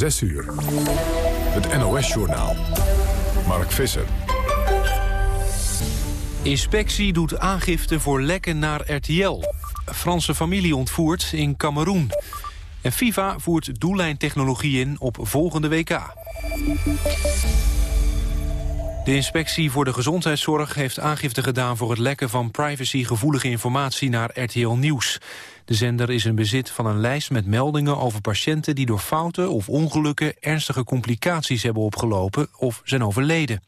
6 uur. Het NOS-journaal. Mark Visser. Inspectie doet aangifte voor lekken naar RTL. Franse familie ontvoerd in Cameroen. En FIFA voert doellijntechnologie in op volgende WK. De inspectie voor de gezondheidszorg heeft aangifte gedaan... voor het lekken van privacygevoelige informatie naar RTL Nieuws. De zender is in bezit van een lijst met meldingen over patiënten... die door fouten of ongelukken ernstige complicaties hebben opgelopen... of zijn overleden.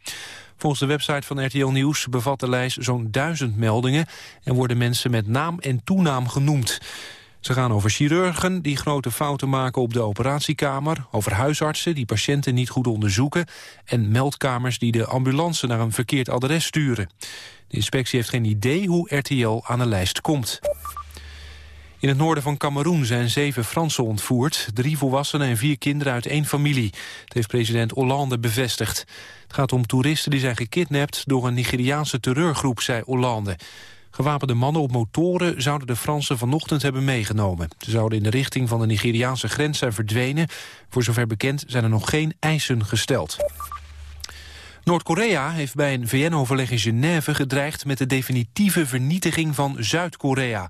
Volgens de website van RTL Nieuws bevat de lijst zo'n duizend meldingen... en worden mensen met naam en toenaam genoemd. Ze gaan over chirurgen die grote fouten maken op de operatiekamer... over huisartsen die patiënten niet goed onderzoeken... en meldkamers die de ambulance naar een verkeerd adres sturen. De inspectie heeft geen idee hoe RTL aan de lijst komt. In het noorden van Cameroen zijn zeven Fransen ontvoerd. Drie volwassenen en vier kinderen uit één familie. Dat heeft president Hollande bevestigd. Het gaat om toeristen die zijn gekidnapt door een Nigeriaanse terreurgroep, zei Hollande. Gewapende mannen op motoren zouden de Fransen vanochtend hebben meegenomen. Ze zouden in de richting van de Nigeriaanse grens zijn verdwenen. Voor zover bekend zijn er nog geen eisen gesteld. Noord-Korea heeft bij een VN-overleg in Genève gedreigd... met de definitieve vernietiging van Zuid-Korea.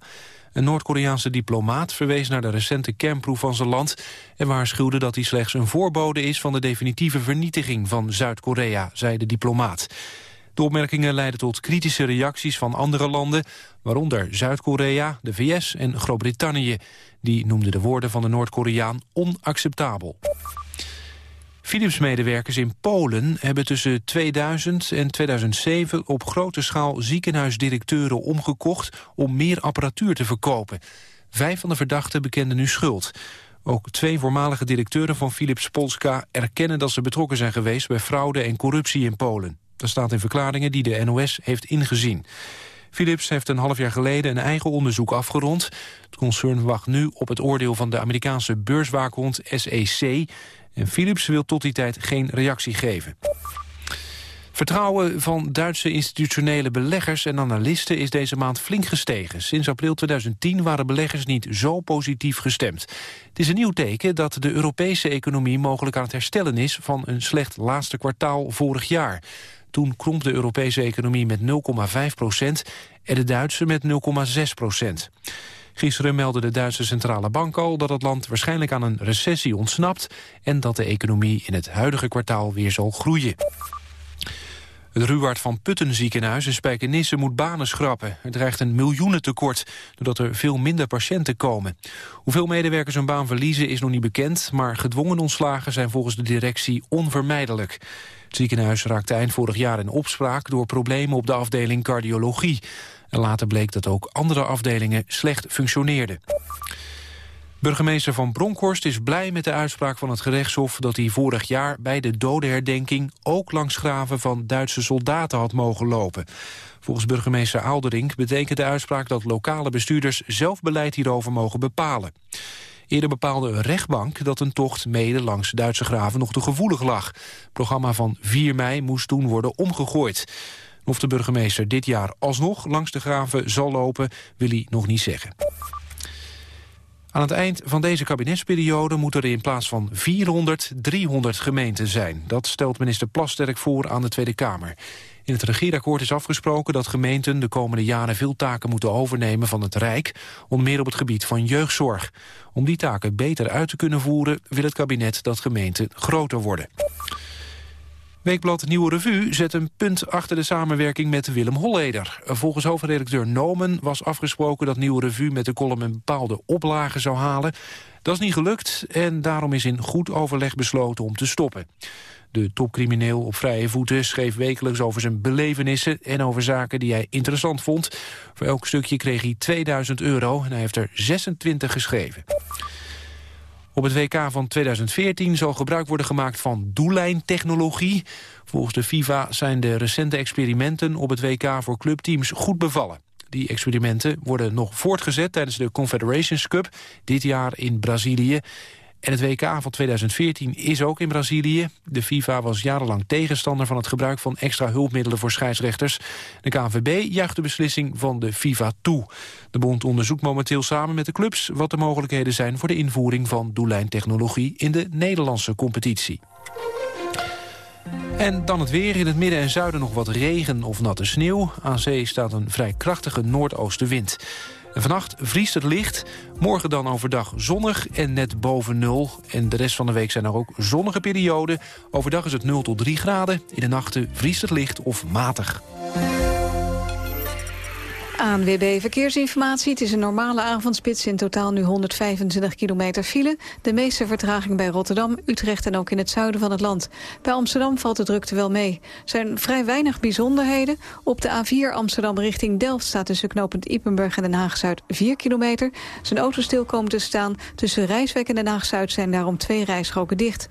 Een Noord-Koreaanse diplomaat verwees naar de recente kernproef van zijn land... en waarschuwde dat hij slechts een voorbode is van de definitieve vernietiging van Zuid-Korea, zei de diplomaat. De opmerkingen leidden tot kritische reacties van andere landen... waaronder Zuid-Korea, de VS en Groot-Brittannië. Die noemden de woorden van de Noord-Koreaan onacceptabel. Philips-medewerkers in Polen hebben tussen 2000 en 2007 op grote schaal ziekenhuisdirecteuren omgekocht om meer apparatuur te verkopen. Vijf van de verdachten bekenden nu schuld. Ook twee voormalige directeuren van Philips Polska erkennen dat ze betrokken zijn geweest bij fraude en corruptie in Polen. Dat staat in verklaringen die de NOS heeft ingezien. Philips heeft een half jaar geleden een eigen onderzoek afgerond. Het concern wacht nu op het oordeel van de Amerikaanse beurswaakhond SEC. En Philips wil tot die tijd geen reactie geven. Vertrouwen van Duitse institutionele beleggers en analisten is deze maand flink gestegen. Sinds april 2010 waren beleggers niet zo positief gestemd. Het is een nieuw teken dat de Europese economie mogelijk aan het herstellen is van een slecht laatste kwartaal vorig jaar. Toen kromp de Europese economie met 0,5 procent en de Duitse met 0,6 procent. Gisteren meldde de Duitse Centrale Bank al dat het land waarschijnlijk aan een recessie ontsnapt... en dat de economie in het huidige kwartaal weer zal groeien. Het Ruwaard van Putten ziekenhuis in Spijkenisse moet banen schrappen. Er dreigt een miljoenentekort, doordat er veel minder patiënten komen. Hoeveel medewerkers een baan verliezen is nog niet bekend... maar gedwongen ontslagen zijn volgens de directie onvermijdelijk. Het ziekenhuis raakte eind vorig jaar in opspraak... door problemen op de afdeling cardiologie. En later bleek dat ook andere afdelingen slecht functioneerden. Burgemeester Van Bronckhorst is blij met de uitspraak van het gerechtshof... dat hij vorig jaar bij de dodenherdenking ook langs graven van Duitse soldaten had mogen lopen. Volgens burgemeester Aalderink betekent de uitspraak dat lokale bestuurders zelf beleid hierover mogen bepalen. Eerder bepaalde een rechtbank dat een tocht mede langs Duitse graven nog te gevoelig lag. Het programma van 4 mei moest toen worden omgegooid. Of de burgemeester dit jaar alsnog langs de graven zal lopen, wil hij nog niet zeggen. Aan het eind van deze kabinetsperiode moeten er in plaats van 400 300 gemeenten zijn. Dat stelt minister Plasterk voor aan de Tweede Kamer. In het regeerakkoord is afgesproken dat gemeenten de komende jaren veel taken moeten overnemen van het Rijk, onder meer op het gebied van jeugdzorg. Om die taken beter uit te kunnen voeren wil het kabinet dat gemeenten groter worden. Weekblad Nieuwe Revue zet een punt achter de samenwerking met Willem Holleder. Volgens hoofdredacteur Nomen was afgesproken dat Nieuwe Revue met de column een bepaalde oplage zou halen. Dat is niet gelukt en daarom is in goed overleg besloten om te stoppen. De topcrimineel op vrije voeten schreef wekelijks over zijn belevenissen... en over zaken die hij interessant vond. Voor elk stukje kreeg hij 2000 euro en hij heeft er 26 geschreven. Op het WK van 2014 zal gebruik worden gemaakt van doellijntechnologie. Volgens de FIFA zijn de recente experimenten op het WK voor clubteams goed bevallen. Die experimenten worden nog voortgezet tijdens de Confederations Cup, dit jaar in Brazilië. En het WK van 2014 is ook in Brazilië. De FIFA was jarenlang tegenstander van het gebruik van extra hulpmiddelen voor scheidsrechters. De KNVB juicht de beslissing van de FIFA toe. De bond onderzoekt momenteel samen met de clubs wat de mogelijkheden zijn voor de invoering van doellijntechnologie in de Nederlandse competitie. En dan het weer. In het midden en zuiden nog wat regen of natte sneeuw. Aan zee staat een vrij krachtige noordoostenwind. Vannacht vriest het licht. Morgen dan overdag zonnig en net boven nul. En de rest van de week zijn er ook zonnige perioden. Overdag is het 0 tot 3 graden. In de nachten vriest het licht of matig. ANWB Verkeersinformatie. Het is een normale avondspits. In totaal nu 125 kilometer file. De meeste vertraging bij Rotterdam, Utrecht en ook in het zuiden van het land. Bij Amsterdam valt de drukte wel mee. Er zijn vrij weinig bijzonderheden. Op de A4 Amsterdam richting Delft staat tussen knooppunt Ippenburg en Den Haag-Zuid 4 kilometer. Zijn auto stil komen te staan. Tussen Rijswijk en Den Haag-Zuid zijn daarom twee rijstroken dicht.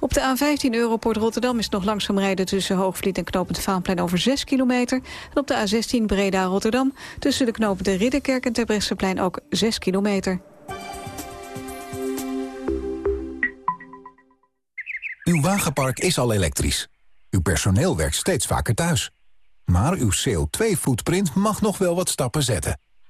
Op de A15 Europort Rotterdam is nog langzaam rijden tussen Hoogvliet en knooppunt Vaanplein over 6 kilometer. En op de A16 Breda Rotterdam tussen de knopen de Ridderkerk en Terbrechtseplein ook 6 kilometer. Uw wagenpark is al elektrisch. Uw personeel werkt steeds vaker thuis. Maar uw CO2-footprint mag nog wel wat stappen zetten.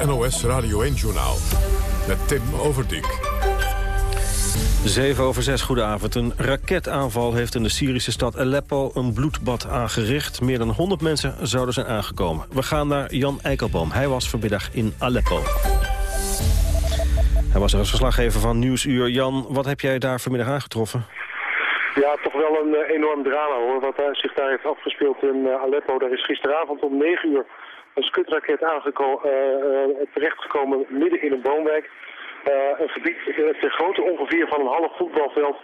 Het NOS Radio 1-journaal met Tim Overdijk. 7 over 6, goedenavond. Een raketaanval heeft in de Syrische stad Aleppo een bloedbad aangericht. Meer dan 100 mensen zouden zijn aangekomen. We gaan naar Jan Eikelboom. Hij was vanmiddag in Aleppo. Hij was er als verslaggever van Nieuwsuur. Jan, wat heb jij daar vanmiddag aangetroffen? Ja, toch wel een uh, enorm drama hoor. Wat uh, zich daar heeft afgespeeld in uh, Aleppo. Daar is gisteravond om 9 uur een skutraket terechtgekomen midden in een woonwijk. Uh, een gebied ter grootte ongeveer van een half voetbalveld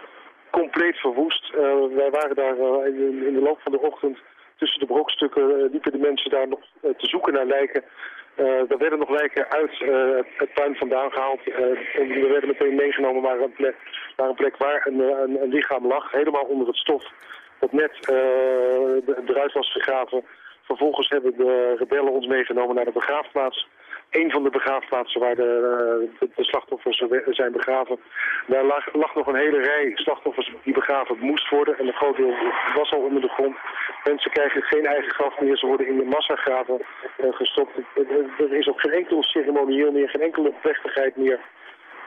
compleet verwoest. Uh, wij waren daar uh, in, de loop van de ochtend tussen de brokstukken liepen de mensen daar nog te zoeken naar lijken. er werden nog lijken uit het puin vandaan gehaald. we werden meteen meegenomen naar een plek, naar een plek waar een, een, een lichaam lag, helemaal onder het stof dat net eruit was gegraven. Vervolgens hebben de rebellen ons meegenomen naar de begraafplaats een van de begraafplaatsen waar de, de, de slachtoffers zijn begraven. Daar lag, lag, nog een hele rij slachtoffers die begraven moest worden. En een groot deel was al onder de grond. Mensen krijgen geen eigen graf meer. Ze worden in de massagraven uh, gestopt. Er is ook geen enkel ceremonieel meer, geen enkele plechtigheid meer.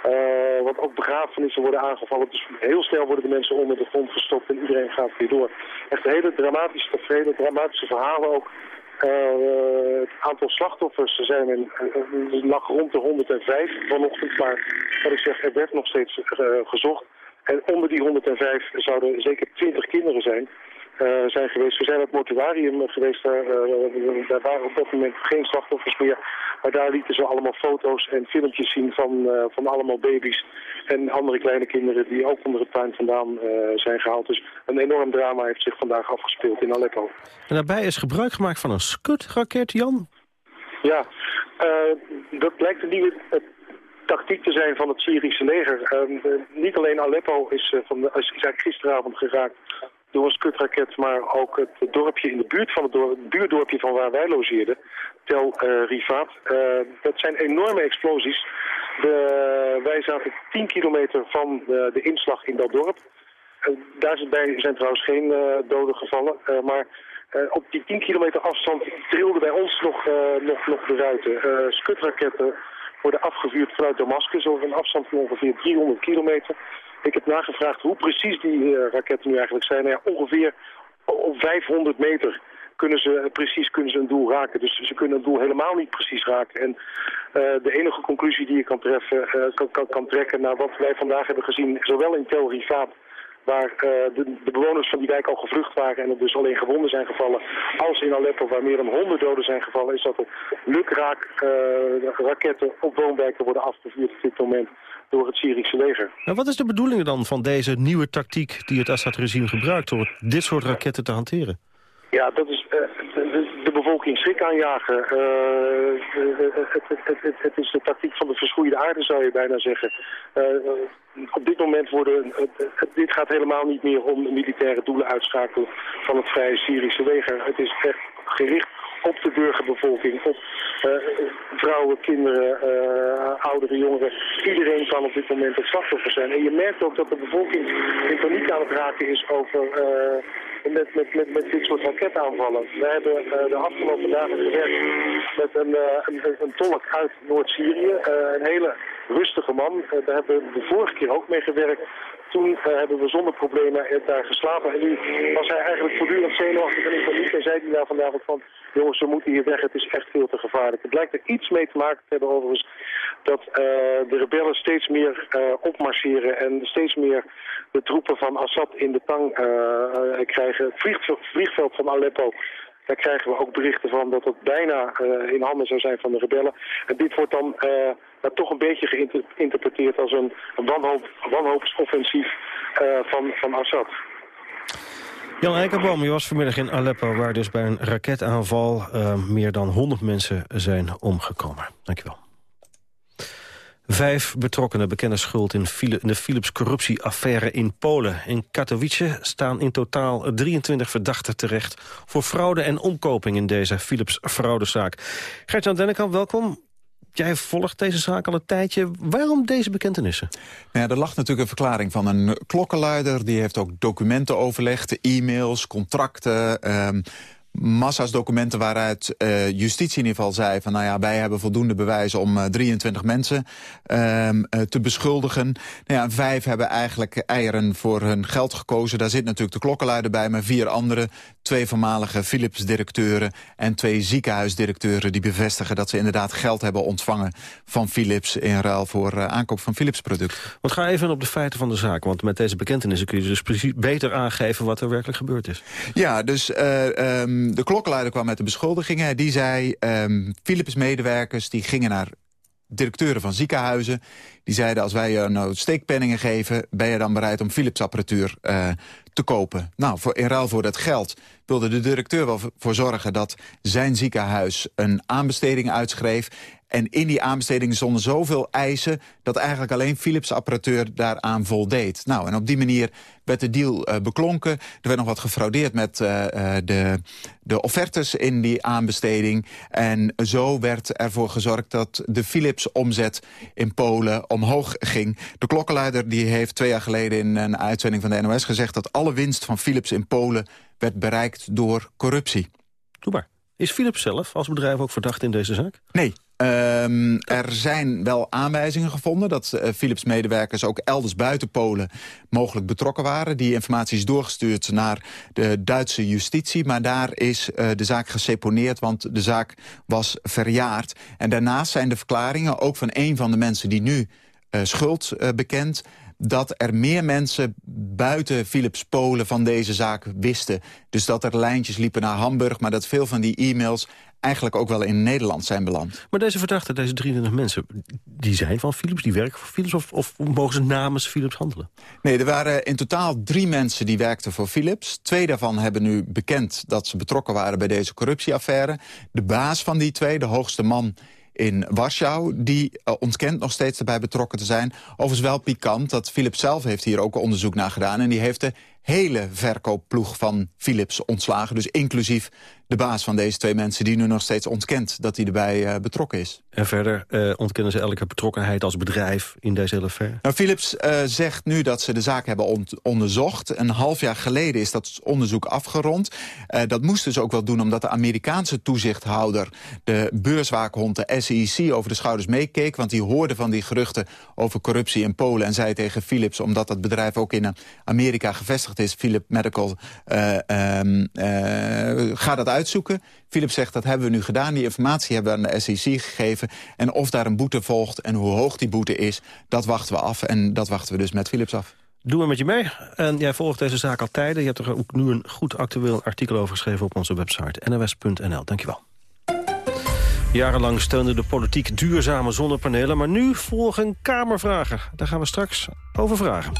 Uh, want ook begrafenissen worden aangevallen. Dus heel snel worden de mensen onder de grond gestopt en iedereen gaat weer door. Echt hele dramatische tevreden, dramatische verhalen ook. Uh, het aantal slachtoffers zijn in, lag rond de 105 vanochtend, maar wat ik zeg, er werd nog steeds uh, gezocht. En onder die 105 zouden zeker 20 kinderen zijn. Uh, zijn geweest. We zijn op het mortuarium geweest. Daar, uh, daar waren op dat moment geen slachtoffers meer. Maar daar lieten ze allemaal foto's en filmpjes zien van, uh, van allemaal baby's. En andere kleine kinderen die ook onder het puin vandaan zijn gehaald. Dus een enorm drama heeft zich vandaag afgespeeld in Aleppo. En daarbij is gebruik gemaakt van een skutraket, Jan? Ja, dat blijkt een nieuwe tactiek te zijn van het Syrische leger. niet alleen Aleppo is, van de, is eigenlijk gisteravond geraakt door een skutraket, maar ook het dorpje in de buurt van het, dorp, het buurdorpje van waar wij logeerden, Tel uh, Rifaat. Uh, dat zijn enorme explosies. Wij zaten 10 kilometer van de, de inslag in dat dorp. Daar zijn trouwens geen doden gevallen, maar op die 10 kilometer afstand trilden bij ons nog, nog, nog de ruiten. skutraketten worden afgevuurd vanuit Damascus over een afstand van ongeveer 300 kilometer. Ik heb nagevraagd hoe precies die raketten nu eigenlijk zijn. Nou ja, ongeveer op 500 meter kunnen ze precies kunnen ze een doel raken. Dus ze kunnen een doel helemaal niet precies raken. En de enige conclusie die je kan, treffen, kan, kan, kan trekken naar wat wij vandaag hebben gezien, zowel in Tel Rifat waar uh, de, de, bewoners van die wijk al gevlucht waren en er dus alleen gewonden zijn gevallen, als in Aleppo waar meer dan 100 doden zijn gevallen, is dat er lukraak uh, raketten op woonwijken worden afgevuurd op dit moment door het Syrische leger. Nou, wat is de bedoeling dan van deze nieuwe tactiek die het Assad-regime gebruikt door dit soort raketten te hanteren? Ja, dat is uh, de, bevolking schrik aanjagen. Uh, het, het, het, het, is de tactiek van de verschroeide aarde, zou je bijna zeggen. Op dit moment worden, dit gaat helemaal niet meer om militaire doelen uitschakelen van het vrije Syrische leger. Het is echt gericht op de burgerbevolking, op uh, vrouwen, kinderen, uh, oudere jongeren. Iedereen kan op dit moment het slachtoffer zijn. En je merkt ook dat de bevolking in paniek aan het raken is over... Uh, met, met, met, met dit soort raketaanvallen. We hebben de afgelopen dagen gewerkt met een, een, tolk uit Noord-Syrië. een hele rustige man. daar hebben we de vorige keer ook mee gewerkt. Toen hebben we zonder problemen daar geslapen. En nu was hij eigenlijk voortdurend zenuwachtig en in paniek. En zei hij daar vandaag ook van, jongens, we moeten hier weg. Het is echt veel te gevaarlijk. Het blijkt er iets mee te maken te hebben overigens dat uh, de rebellen steeds meer uh, opmarcheren en steeds meer de troepen van Assad in de tang uh, krijgen. Het vliegveld, vliegveld van Aleppo daar krijgen we ook berichten van dat het bijna in handen zou zijn van de rebellen. En dit wordt dan uh, toch een beetje geïnterpreteerd als een, een wanhoop, wanhoopsoffensief van, van Assad. Jan Eikenboom, je was vanmiddag in Aleppo... waar dus bij een raketaanval meer dan 100 mensen zijn omgekomen. Dankjewel. Vijf betrokkenen bekennen schuld in de Philips corruptieaffaire in Polen. In Katowice staan in totaal 23 verdachten terecht... voor fraude en omkoping in deze Philips fraudezaak. Gert-Jan Dennekamp, welkom. Jij volgt deze zaak al een tijdje. Waarom deze bekentenissen? Nou ja, er lag natuurlijk een verklaring van een klokkenluider. Die heeft ook documenten overlegd, e-mails, contracten... Um, massa's documenten waaruit uh, justitie in ieder geval zei... van nou ja, wij hebben voldoende bewijzen om uh, 23 mensen uh, te beschuldigen. Nou ja, vijf hebben eigenlijk eieren voor hun geld gekozen. Daar zit natuurlijk de klokkenluider bij, maar vier andere... twee voormalige Philips-directeuren en twee ziekenhuisdirecteuren... die bevestigen dat ze inderdaad geld hebben ontvangen van Philips... in ruil voor aankoop van Philips-producten. Want ga even op de feiten van de zaak. Want met deze bekentenissen kun je dus precies beter aangeven... wat er werkelijk gebeurd is. Ja, dus... Um, de klokkenluider kwam met de beschuldigingen. Die zei, um, Philips-medewerkers die gingen naar directeuren van ziekenhuizen. Die zeiden, als wij je nou steekpenningen geven... ben je dan bereid om Philips-apparatuur uh, te kopen. Nou, voor, in ruil voor dat geld wilde de directeur wel voor zorgen... dat zijn ziekenhuis een aanbesteding uitschreef... En in die aanbesteding stonden zoveel eisen... dat eigenlijk alleen Philips apparatuur daaraan voldeed. Nou, en op die manier werd de deal uh, beklonken. Er werd nog wat gefraudeerd met uh, de, de offertes in die aanbesteding. En zo werd ervoor gezorgd dat de Philips-omzet in Polen omhoog ging. De klokkenluider die heeft twee jaar geleden in een uitzending van de NOS gezegd... dat alle winst van Philips in Polen werd bereikt door corruptie. Doe maar. Is Philips zelf als bedrijf ook verdacht in deze zaak? Nee, Um, er zijn wel aanwijzingen gevonden dat uh, Philips-medewerkers ook elders buiten Polen mogelijk betrokken waren. Die informatie is doorgestuurd naar de Duitse justitie, maar daar is uh, de zaak geseponeerd, want de zaak was verjaard. En daarnaast zijn de verklaringen, ook van een van de mensen die nu uh, schuld bekend dat er meer mensen buiten Philips Polen van deze zaak wisten. Dus dat er lijntjes liepen naar Hamburg... maar dat veel van die e-mails eigenlijk ook wel in Nederland zijn beland. Maar deze verdachten, deze 23 mensen, die zijn van Philips, die werken voor Philips... of, of mogen ze namens Philips handelen? Nee, er waren in totaal drie mensen die werkten voor Philips. Twee daarvan hebben nu bekend dat ze betrokken waren bij deze corruptieaffaire. De baas van die twee, de hoogste man in Warschau. Die uh, ontkent nog steeds erbij betrokken te zijn. Overigens wel pikant dat Philips zelf heeft hier ook onderzoek naar gedaan. En die heeft de hele verkoopploeg van Philips ontslagen. Dus inclusief de baas van deze twee mensen... die nu nog steeds ontkent dat hij erbij uh, betrokken is. En verder uh, ontkennen ze elke betrokkenheid als bedrijf in deze hele affaire? Nou, Philips uh, zegt nu dat ze de zaak hebben on onderzocht. Een half jaar geleden is dat onderzoek afgerond. dat moesten ze ook wel doen omdat de Amerikaanse toezichthouder... de beurswaakhond, de SEC, over de schouders meekeek. Want die hoorde van die geruchten over corruptie in Polen... en zei tegen Philips, omdat dat bedrijf ook in Amerika gevestigd is... Philip Medical, um, ga dat uit uitzoeken. Philips zegt dat hebben we nu gedaan. Die informatie hebben we aan de SEC gegeven. En of daar een boete volgt en hoe hoog die boete is... dat wachten we af en dat wachten we dus met Philips af. Doen we met je mee. En jij volgt deze zaak al tijden. Je hebt er ook nu een goed actueel artikel over geschreven op onze website nws.nl. Dankjewel. Jarenlang steunde de politiek duurzame zonnepanelen... maar nu volgen Kamervragen. Daar gaan we straks over vragen.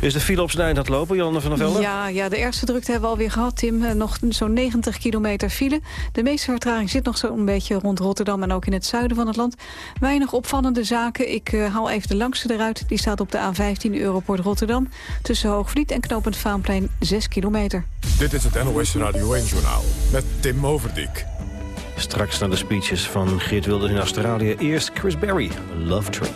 Is de file op zijn eind aan het lopen, Janne van der Velde? Ja, ja, de eerste drukte hebben we alweer gehad, Tim. Eh, nog zo'n 90 kilometer file. De meeste vertraging zit nog zo'n beetje rond Rotterdam... en ook in het zuiden van het land. Weinig opvallende zaken. Ik uh, haal even de langste eruit. Die staat op de A15 Europort Rotterdam. Tussen Hoogvliet en Knopend Vaanplein 6 kilometer. Dit is het NOS Radio 1-journaal met Tim Overdijk. Straks naar de speeches van Geert Wilders in Australië. Eerst Chris Berry, Love Trip.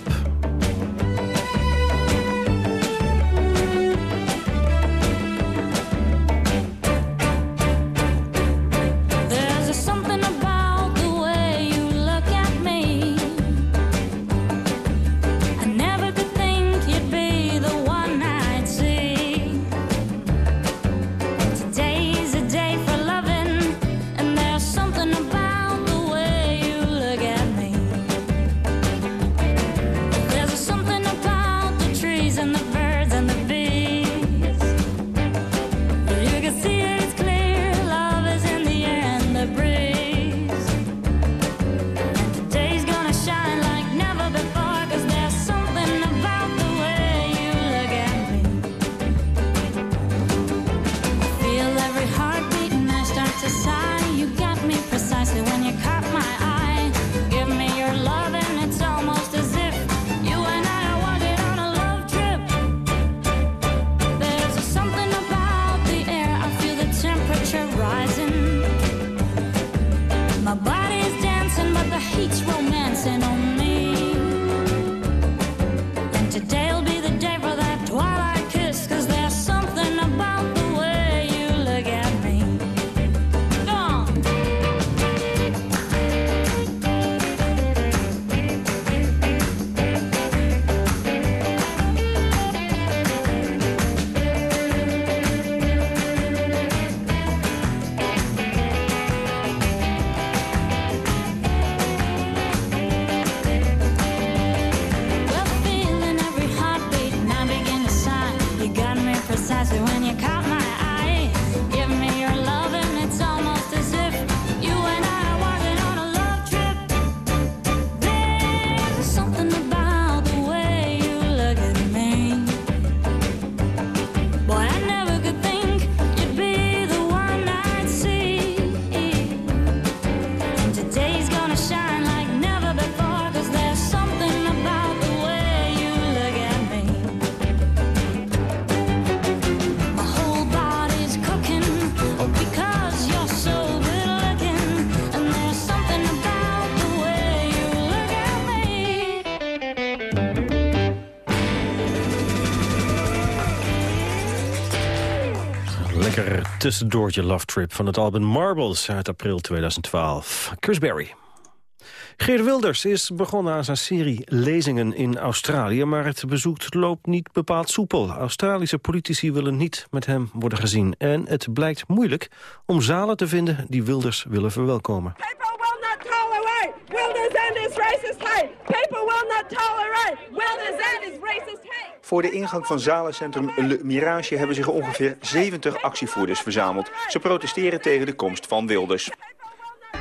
Tussendoortje Love Trip van het album Marbles uit april 2012. Chris Berry. Geert Wilders is begonnen aan zijn serie lezingen in Australië... maar het bezoek loopt niet bepaald soepel. Australische politici willen niet met hem worden gezien. En het blijkt moeilijk om zalen te vinden die Wilders willen verwelkomen. Voor de ingang van zalencentrum Le Mirage hebben zich ongeveer 70 actievoerders verzameld. Ze protesteren tegen de komst van Wilders.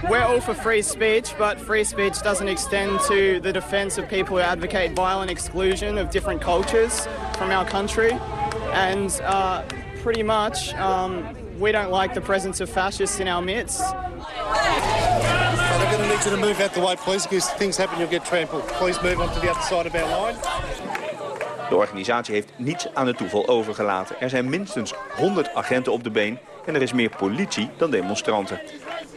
We're all for free speech, but free speech doesn't extend to the defense of people who advocate violent exclusion of different cultures from our country. And uh, pretty much, um, we don't like the presence of fascists in our midst. Need you to move out the way, please, because things happen, you'll get trampled. Please move on to the other side of our line. De organisatie heeft niets aan het toeval overgelaten. Er zijn minstens 100 agenten op de been en er is meer politie dan demonstranten.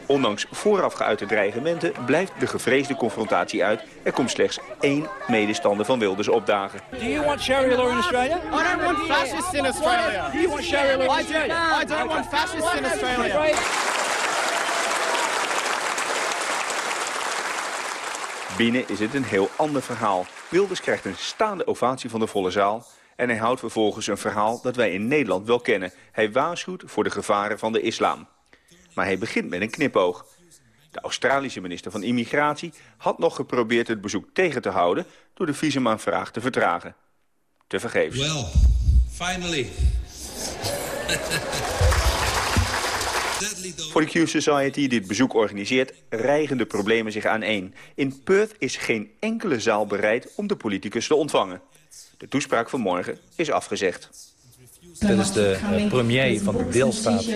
Ondanks vooraf geuite dreigementen blijft de gevreesde confrontatie uit. Er komt slechts één medestander van Wilders opdagen. Do you want sharia law in Australia? I don't want fascists in Australia. Do you want sharia law in. Australia? I don't want fascists in Australia. Binnen is het een heel ander verhaal. Wilders krijgt een staande ovatie van de volle zaal... en hij houdt vervolgens een verhaal dat wij in Nederland wel kennen. Hij waarschuwt voor de gevaren van de islam. Maar hij begint met een knipoog. De Australische minister van Immigratie had nog geprobeerd het bezoek tegen te houden... door de visumaanvraag te vertragen. Te vergeefs. Well, finally. Voor de Q Society die dit bezoek organiseert, rijgen de problemen zich aan één. In Perth is geen enkele zaal bereid om de politicus te ontvangen. De toespraak van morgen is afgezegd. Dit is de uh, premier van de deelstaat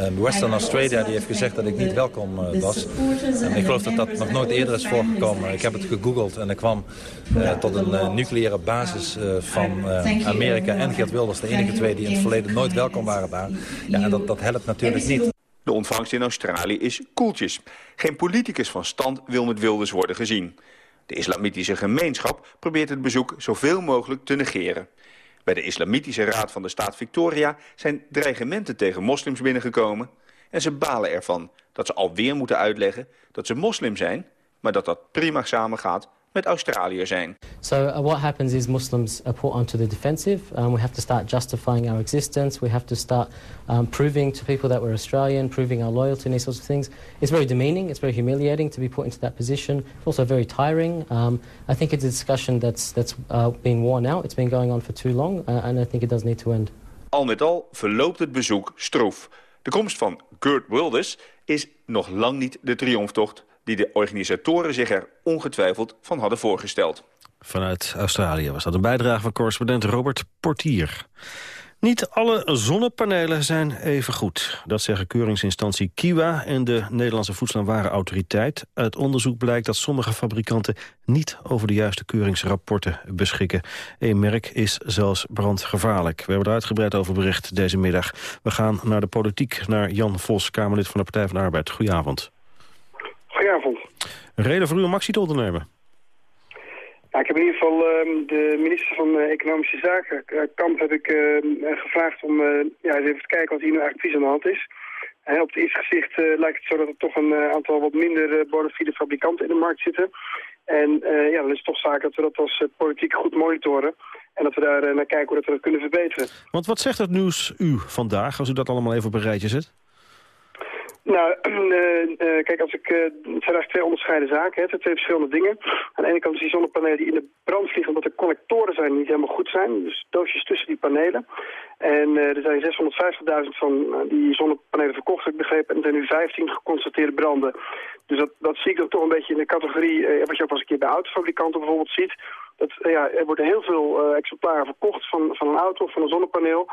um, Western Australia. Die heeft gezegd dat ik niet welkom uh, was. Ik geloof dat dat nog nooit eerder is voorgekomen. Ik heb het gegoogeld en ik kwam uh, tot een nucleaire basis van Amerika en Geert Wilders. De enige twee die in het verleden nooit welkom waren daar. Ja, en dat, dat helpt natuurlijk niet. De ontvangst in Australië is koeltjes. Geen politicus van stand wil met Wilders worden gezien. De islamitische gemeenschap probeert het bezoek zoveel mogelijk te negeren. Bij de Islamitische Raad van de Staat Victoria zijn dreigementen tegen moslims binnengekomen. En ze balen ervan dat ze alweer moeten uitleggen dat ze moslim zijn... maar dat dat prima samengaat met Australiër zijn. So uh, what happens is Muslims are put onto the defensive. Um, we have to start justifying our existence. We have to start um, proving to people that we're Australian, proving our loyalty and these sorts of things. It's very demeaning. It's very humiliating to be put into that position. It's also very tiring. Um, I think it's a discussion that's that's uh, been worn out. It's been going on for too long, uh, and I think it does need to end. Al met al verloopt het bezoek stroef. De komst van Kurt Wilders is nog lang niet de triomftocht die de organisatoren zich er ongetwijfeld van hadden voorgesteld. Vanuit Australië was dat een bijdrage van correspondent Robert Portier. Niet alle zonnepanelen zijn even goed. Dat zeggen keuringsinstantie Kiwa en de Nederlandse Voedsel- en Warenautoriteit. Uit onderzoek blijkt dat sommige fabrikanten niet over de juiste keuringsrapporten beschikken. Een merk is zelfs brandgevaarlijk. We hebben er uitgebreid over bericht deze middag. We gaan naar de politiek, naar Jan Vos, Kamerlid van de Partij van de Arbeid. Goedenavond. Een reden voor u om actie te ondernemen? Ik heb in ieder geval uh, de minister van uh, Economische Zaken, uh, Kamp, heb ik ehm, gevraagd om ja, eens even te kijken wat hier nu eigenlijk precies aan de hand is. op het eerste gezicht lijkt het zo dat er toch een aantal wat minder bona fide fabrikanten in de markt zitten. En ja, dan is het toch zaak dat we dat als politiek goed monitoren. En dat we daar naar kijken hoe dat we dat kunnen verbeteren. Want wat zegt het nieuws u vandaag, als u dat allemaal even op een rijtje zet? Nou, uh, uh, kijk, als ik, uh, het zijn eigenlijk twee onderscheiden zaken. Het zijn twee verschillende dingen. Aan de ene kant is die zonnepanelen die in de brand vliegen omdat de connectoren zijn niet helemaal goed zijn. Dus doosjes tussen die panelen. En er zijn 650.000 van die zonnepanelen verkocht, heb ik begrepen. En er zijn nu 15 geconstateerde branden. Dus dat, dat zie ik dan toch een beetje in de categorie, wat je ook eens een keer bij autofabrikanten bijvoorbeeld ziet. Dat, ja, er worden heel veel exemplaren verkocht van, van een auto of van een zonnepaneel.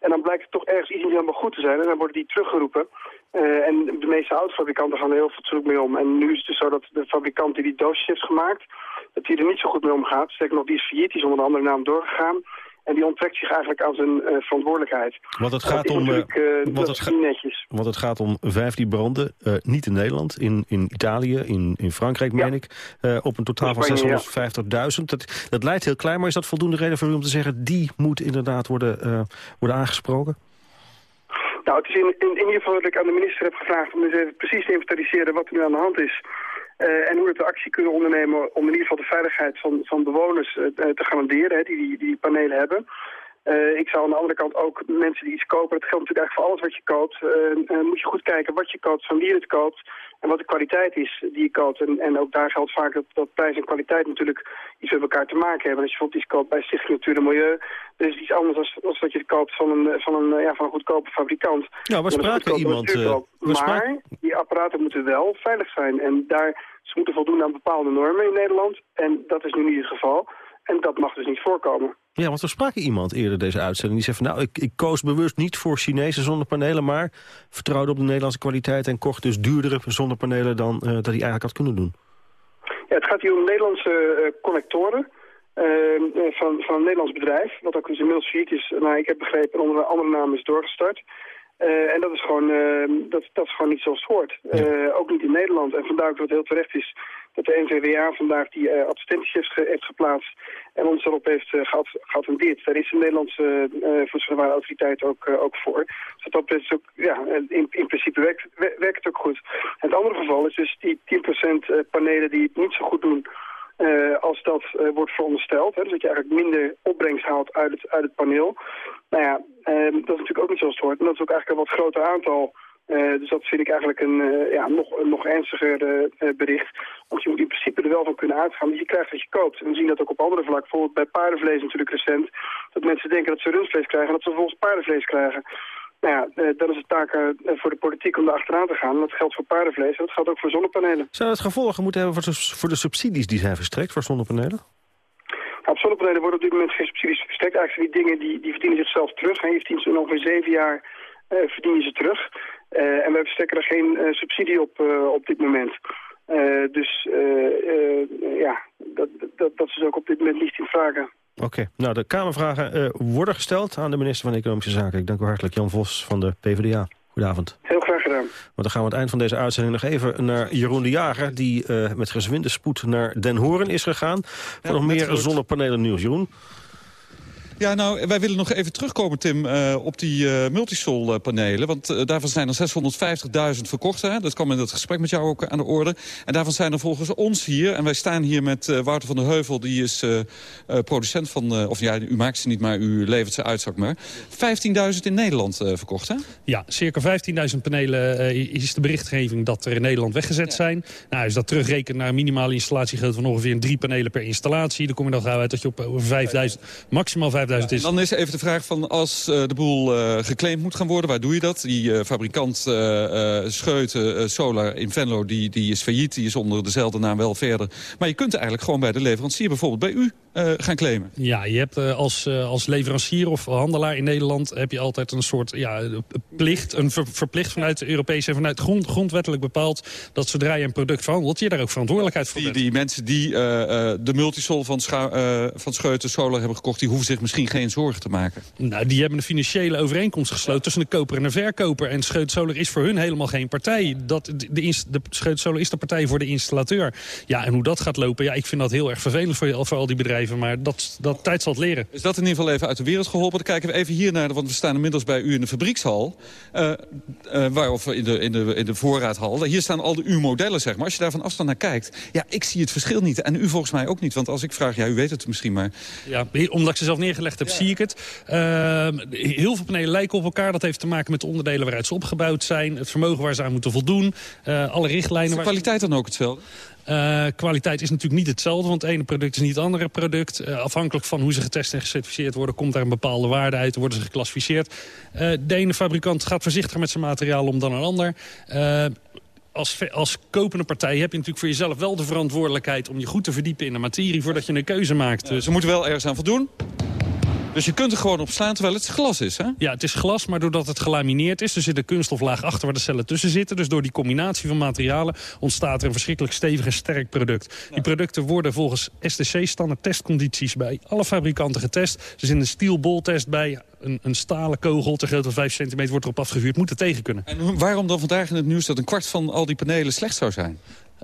En dan blijkt het toch ergens iets niet helemaal goed te zijn. En dan worden die teruggeroepen. Uh, en de meeste autofabrikanten gaan er heel fatsoenlijk mee om. En nu is het dus zo dat de fabrikant die die doosjes heeft gemaakt... dat die er niet zo goed mee omgaat. Sterker nog, die is failliet, die is onder een andere naam doorgegaan. En die onttrekt zich eigenlijk aan zijn uh, verantwoordelijkheid. Want het gaat om, uh, want het, netjes. want het gaat om 15 branden, niet in Nederland, in, in Italië, in, in Frankrijk meen ik. op een totaal van 650.000. Dat, dat lijkt heel klein, maar is dat voldoende reden voor u om te zeggen... die moet inderdaad worden, worden aangesproken? Nou, het is in, in, ieder geval dat ik aan de minister heb gevraagd om eens even precies te inventariseren wat er nu aan de hand is. Uh, en hoe we de actie kunnen ondernemen om in ieder geval de veiligheid van, van bewoners uh, te garanderen, hè, die, die die panelen hebben. Uh, ik zou aan de andere kant ook mensen die iets kopen, dat geldt natuurlijk eigenlijk voor alles wat je koopt, moet je goed kijken wat je koopt, van wie je het koopt en wat de kwaliteit is die je koopt. En, en ook daar geldt vaak dat, dat prijs en kwaliteit natuurlijk iets met elkaar te maken hebben. Als je bijvoorbeeld iets koopt bij Stichting Natuur en Milieu, dan is iets anders als, als dat je het koopt van een, van een, ja, van een goedkope fabrikant. Ja, we spraken iemand... Uh, maar die apparaten moeten wel veilig zijn en daar, ze moeten voldoen aan bepaalde normen in Nederland. En dat is nu niet het geval. En dat mag dus niet voorkomen. Ja, want we spraken iemand eerder deze uitzending. Die zei van nou, ik, ik koos bewust niet voor Chinese zonnepanelen... maar vertrouwde op de Nederlandse kwaliteit... en kocht dus duurdere zonnepanelen dan uh, dat hij eigenlijk had kunnen doen. Ja, het gaat hier om Nederlandse uh, connectoren. eh, van, van een Nederlands bedrijf, wat ook dus inmiddels failliet is. Nou, ik heb begrepen, onder een andere naam is doorgestart. Eh, en dat is, gewoon, uh, dat, dat is gewoon niet zoals het hoort. Uh, ook niet in Nederland. En vandaar dat het heel terecht is dat de NVWA vandaag die advertenties heeft, heeft, geplaatst en ons erop heeft geattendeerd. Daar is de Nederlandse voedselwaarde autoriteit ook, ook voor. Dus dat is ook, ja, in, in principe werkt, werkt het ook goed. Het andere geval is dus die 10% panelen die het niet zo goed doen uh, als dat uh, wordt verondersteld. Hè, dus dat je eigenlijk minder opbrengst haalt uit het, uit het paneel. Nou ja, uh, dat is natuurlijk ook niet zoals het hoort. En dat is ook eigenlijk een wat groter aantal. Dus dat vind ik eigenlijk een, ja, nog, nog ernstiger bericht. Want je moet in principe er wel van kunnen uitgaan dat je krijgt wat je koopt. En we zien dat ook op andere vlakken. Bijvoorbeeld bij paardenvlees natuurlijk recent. Dat mensen denken dat ze rundvlees krijgen en dat ze vervolgens paardenvlees krijgen. Nou ja, dat is het taak voor de politiek om daar achteraan te gaan. Dat geldt voor paardenvlees en dat geldt ook voor zonnepanelen. Zou het gevolgen moeten hebben voor de, subsidies die zijn verstrekt voor zonnepanelen? Nou, op zonnepanelen worden op dit moment geen subsidies verstrekt. Eigenlijk die dingen die, die verdienen zichzelf terug. En je verdient ze ongeveer zeven jaar uh, verdienen ze terug. En wij verstrekken er geen subsidie op op dit moment. dus ja, dat, dat, dat is ook op dit moment niet in vragen. Oké, nou de Kamervragen uh, worden gesteld aan de minister van Economische Zaken. Ik dank u hartelijk, Jan Vos van de PvdA. Goedenavond. Heel graag gedaan. Want dan gaan we aan het eind van deze uitzending nog even naar Jeroen de Jager... die uh, met gezwinde spoed naar Den Horen is gegaan. Voor nog meer zonnepanelen nieuws. Jeroen? Ja, nou, wij willen nog even terugkomen, Tim, uh, op die uh, multisol-panelen. Want uh, daarvan zijn er 650.000 verkocht. Hè? Dat kwam in het gesprek met jou ook aan de orde. En daarvan zijn er volgens ons hier... en wij staan hier met Wouter van der Heuvel... die is producent van... of ja, u maakt ze niet, maar u levert ze uit, zeg maar. 15.000 in Nederland verkocht, hè? Ja, circa 15.000 panelen is de berichtgeving dat er in Nederland weggezet ja. zijn. Nou, als dat terugrekent naar een minimale installatiegrootte... van ongeveer drie panelen per installatie... dan kom je dan gauw uit dat je op over 5.000, maximaal 5.000 Dan is even de vraag van als uh, de boel uh, geclaimd moet gaan worden, waar doe je dat? Die uh, fabrikant Scheuten Solar in Venlo, die, die is failliet. Die is onder dezelfde naam wel verder. Maar je kunt eigenlijk gewoon bij de leverancier bijvoorbeeld bij u gaan claimen. Ja, je hebt als, als leverancier of handelaar in Nederland... heb je altijd een soort ja, plicht, een ver, verplicht vanuit de Europese... en vanuit grond, grondwettelijk bepaald... dat zodra je een product verhandelt, je daar ook verantwoordelijkheid voor die, Die mensen die de multisol van, van Scheuten Solar hebben gekocht... die hoeven zich misschien geen zorgen te maken? Nou, die hebben een financiële overeenkomst gesloten tussen de koper en de verkoper. En Scheut is voor hun helemaal geen partij. Dat, de, de, is de partij voor de installateur. Ja, en hoe dat gaat lopen, ja, ik vind dat heel erg vervelend voor, voor al die bedrijven. Maar dat, dat tijd zal het leren. Is dat in ieder geval even uit de wereld geholpen? Dan kijken we even hier naar, want we staan inmiddels bij u in de fabriekshal. Uh, uh, waar, of in de, in, de, in de voorraadhal. Hier staan al de uw modellen, zeg maar. Als je daar van afstand naar kijkt, ja, ik zie het verschil niet. En u volgens mij ook niet. Want als ik vraag, ja, u weet het misschien maar. Ja, omdat ik ze zelf neergelegd heb, ja. zie ik het. Uh, heel veel panelen lijken op elkaar. Dat heeft te maken met de onderdelen waaruit ze opgebouwd zijn. Het vermogen waar ze aan moeten voldoen. Uh, alle richtlijnen. Is de kwaliteit dan ook hetzelfde? Uh, kwaliteit is natuurlijk niet hetzelfde, want het ene product is niet het andere product. Uh, afhankelijk van hoe ze getest en gecertificeerd worden... komt daar een bepaalde waarde uit, worden ze geclassificeerd. Uh, de ene fabrikant gaat voorzichtiger met zijn materiaal om dan een ander als, als kopende partij heb je natuurlijk voor jezelf wel de verantwoordelijkheid... om je goed te verdiepen in de materie voordat je een keuze maakt. Ze moeten wel ergens aan voldoen. Dus je kunt er gewoon op slaan terwijl het glas is, hè? Ja, het is glas, maar doordat het gelamineerd is... er zit een kunststoflaag achter waar de cellen tussen zitten. Dus door die combinatie van materialen ontstaat er een verschrikkelijk stevig en sterk product. Die producten worden volgens STC-standaard testcondities bij alle fabrikanten getest. Er zit een steelbol-test bij, een, een, stalen kogel ter grootte van 5 centimeter wordt erop afgevuurd. Moet er tegen kunnen. En waarom dan vandaag in het nieuws dat een kwart van al die panelen slecht zou zijn?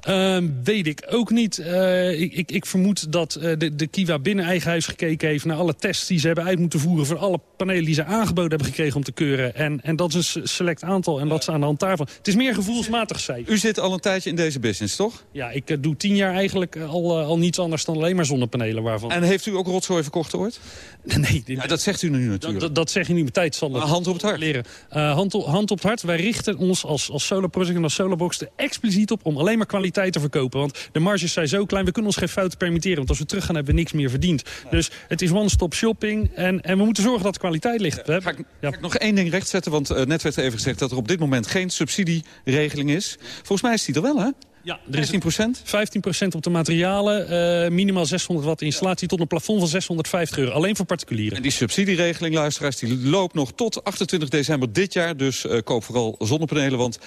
Uh, weet ik ook niet. Uh, ik, ik, ik, vermoed dat uh, de, de Kiwa binnen eigen huis gekeken heeft... naar alle tests die ze hebben uit moeten voeren... voor alle panelen die ze aangeboden hebben gekregen om te keuren. En, en dat is een select aantal en dat ze aan de hand daarvan. Het is meer gevoelsmatig cijfer. U zit al een tijdje in deze business, toch? Ja, ik uh, doe tien jaar eigenlijk al, al niets anders dan alleen maar zonnepanelen. Waarvan... En heeft u ook rotzooi verkocht ooit? nee. Ja, dat zegt u nu natuurlijk. Dat, dat zeg je niet met tijd, zal Hand op het hart. Leren. hand, op, hand op het hart. Wij richten ons als, als solarproject en als solarbox er expliciet op... om alleen maar te verkopen. Want de marges zijn zo klein, we kunnen ons geen fouten permitteren. Want als we terug gaan, hebben we niks meer verdiend. Dus het is one-stop shopping. En, en we moeten zorgen dat de kwaliteit ligt. Ja, ga, ik, ja. ga, ik, nog één ding rechtzetten? Want uh, net werd even gezegd dat er op dit moment geen subsidieregeling is. Volgens mij is die er wel, hè? Ja, er is 15 procent? 15 procent op de materialen. Uh, minimaal 600 watt installatie tot een plafond van 650 euro. Alleen voor particulieren. En die subsidieregeling, luisteraars, die loopt nog tot 28 december dit jaar. Dus uh, koop vooral zonnepanelen, want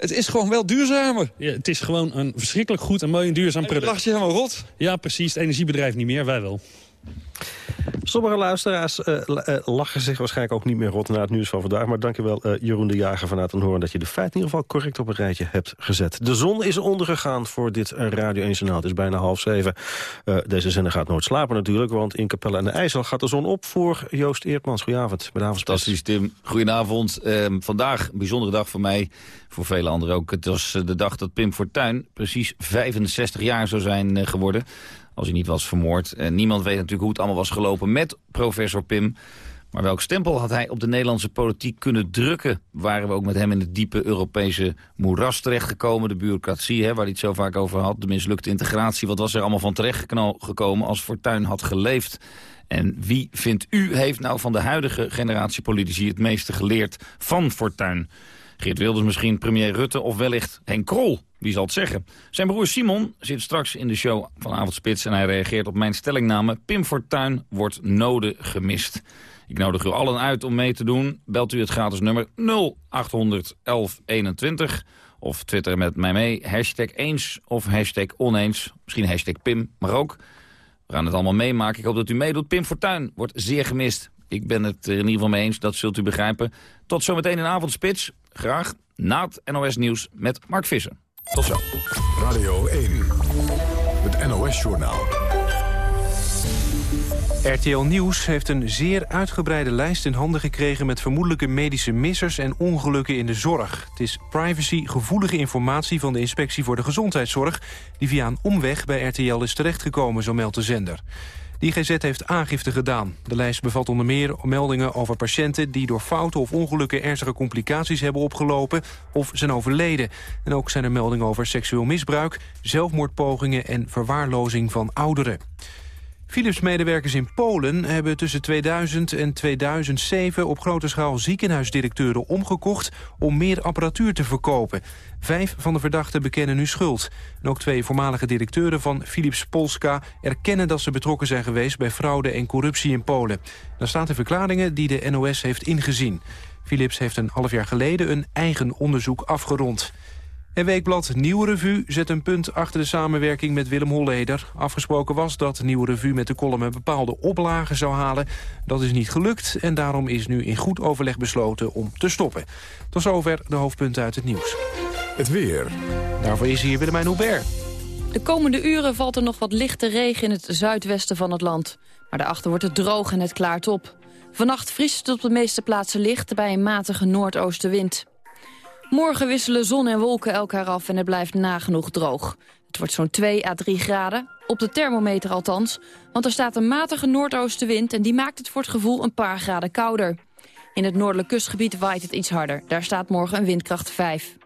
het is gewoon wel duurzamer. Ja, het is gewoon een verschrikkelijk goed en mooi en duurzaam product. Lacht je helemaal rot? Ja, precies. Het energiebedrijf niet meer, wij wel. Sommige luisteraars uh, lachen zich waarschijnlijk ook niet meer rot na het nieuws van vandaag. Maar dankjewel uh, Jeroen de Jager vanuit een horen dat je de feiten in ieder geval correct op een rijtje hebt gezet. De zon is ondergegaan voor dit Radio 1 Journaal. Het is bijna half zeven. deze zender gaat nooit slapen natuurlijk, want in Capelle en de IJssel gaat de zon op voor Joost Eertmans. Goedenavond. Fantastisch Tim. Goedenavond. Ehm, vandaag een bijzondere dag voor mij, voor vele anderen ook. Het was de dag dat Pim Fortuyn precies 65 jaar zou zijn geworden als hij niet was vermoord. En niemand weet natuurlijk hoe het allemaal was gelopen met professor Pim. Maar welk stempel had hij op de Nederlandse politiek kunnen drukken? Waren we ook met hem in het diepe Europese moeras terechtgekomen? De bureaucratie, hè, waar hij het zo vaak over had. De mislukte integratie. Wat was er allemaal van terechtgekomen als Fortuyn had geleefd? En wie, vindt u, heeft nou van de huidige generatie politici... het meeste geleerd van Fortuyn? Geert Wilders misschien, premier Rutte of wellicht Henk Krol. Wie zal het zeggen? Zijn broer Simon zit straks in de show van Avondspits... en hij reageert op mijn stellingname... Pim Fortuyn wordt noden gemist. Ik nodig u allen uit om mee te doen. Belt u het gratis nummer 0800 1121 of twitter met mij mee. Hashtag eens of hashtag oneens. Misschien hashtag Pim, maar ook. We gaan het allemaal meemaken. Ik hoop dat u meedoet. Pim Fortuyn wordt zeer gemist. Ik ben het er in ieder geval mee eens, dat zult u begrijpen. Tot zometeen in Avondspits. Graag na het NOS Nieuws met Mark Visser. Tot zo. Radio 1. Het NOS-journaal. RTL Nieuws heeft een zeer uitgebreide lijst in handen gekregen... met vermoedelijke medische missers en ongelukken in de zorg. Het is privacy-gevoelige informatie van de Inspectie voor de Gezondheidszorg... die via een omweg bij RTL is terechtgekomen, zo meldt de zender. De IGZ heeft aangifte gedaan. De lijst bevat onder meer meldingen over patiënten... die door fouten of ongelukken ernstige complicaties hebben opgelopen... of zijn overleden. En ook zijn er meldingen over seksueel misbruik... zelfmoordpogingen en verwaarlozing van ouderen. Philips-medewerkers in Polen hebben tussen 2000 en 2007 op grote schaal ziekenhuisdirecteuren omgekocht om meer apparatuur te verkopen. Vijf van de verdachten bekennen nu schuld. En ook twee voormalige directeuren van Philips Polska erkennen dat ze betrokken zijn geweest bij fraude en corruptie in Polen. Daar staan de verklaringen die de NOS heeft ingezien. Philips heeft een half jaar geleden een eigen onderzoek afgerond. En Weekblad Nieuwe Revue zet een punt achter de samenwerking met Willem Holleder. Afgesproken was dat Nieuwe Revue met de column een bepaalde oplagen zou halen. Dat is niet gelukt en daarom is nu in goed overleg besloten om te stoppen. Tot zover de hoofdpunten uit het nieuws. Het weer. Daarvoor is hier Willemijn Hubert. De komende uren valt er nog wat lichte regen in het zuidwesten van het land. Maar daarachter wordt het droog en het klaart op. Vannacht vriest het op de meeste plaatsen licht bij een matige noordoostenwind. Morgen wisselen zon en wolken elkaar af en het blijft nagenoeg droog. Het wordt zo'n 2 à 3 graden, op de thermometer althans... want er staat een matige noordoostenwind... en die maakt het voor het gevoel een paar graden kouder. In het noordelijk kustgebied waait het iets harder. Daar staat morgen een windkracht 5.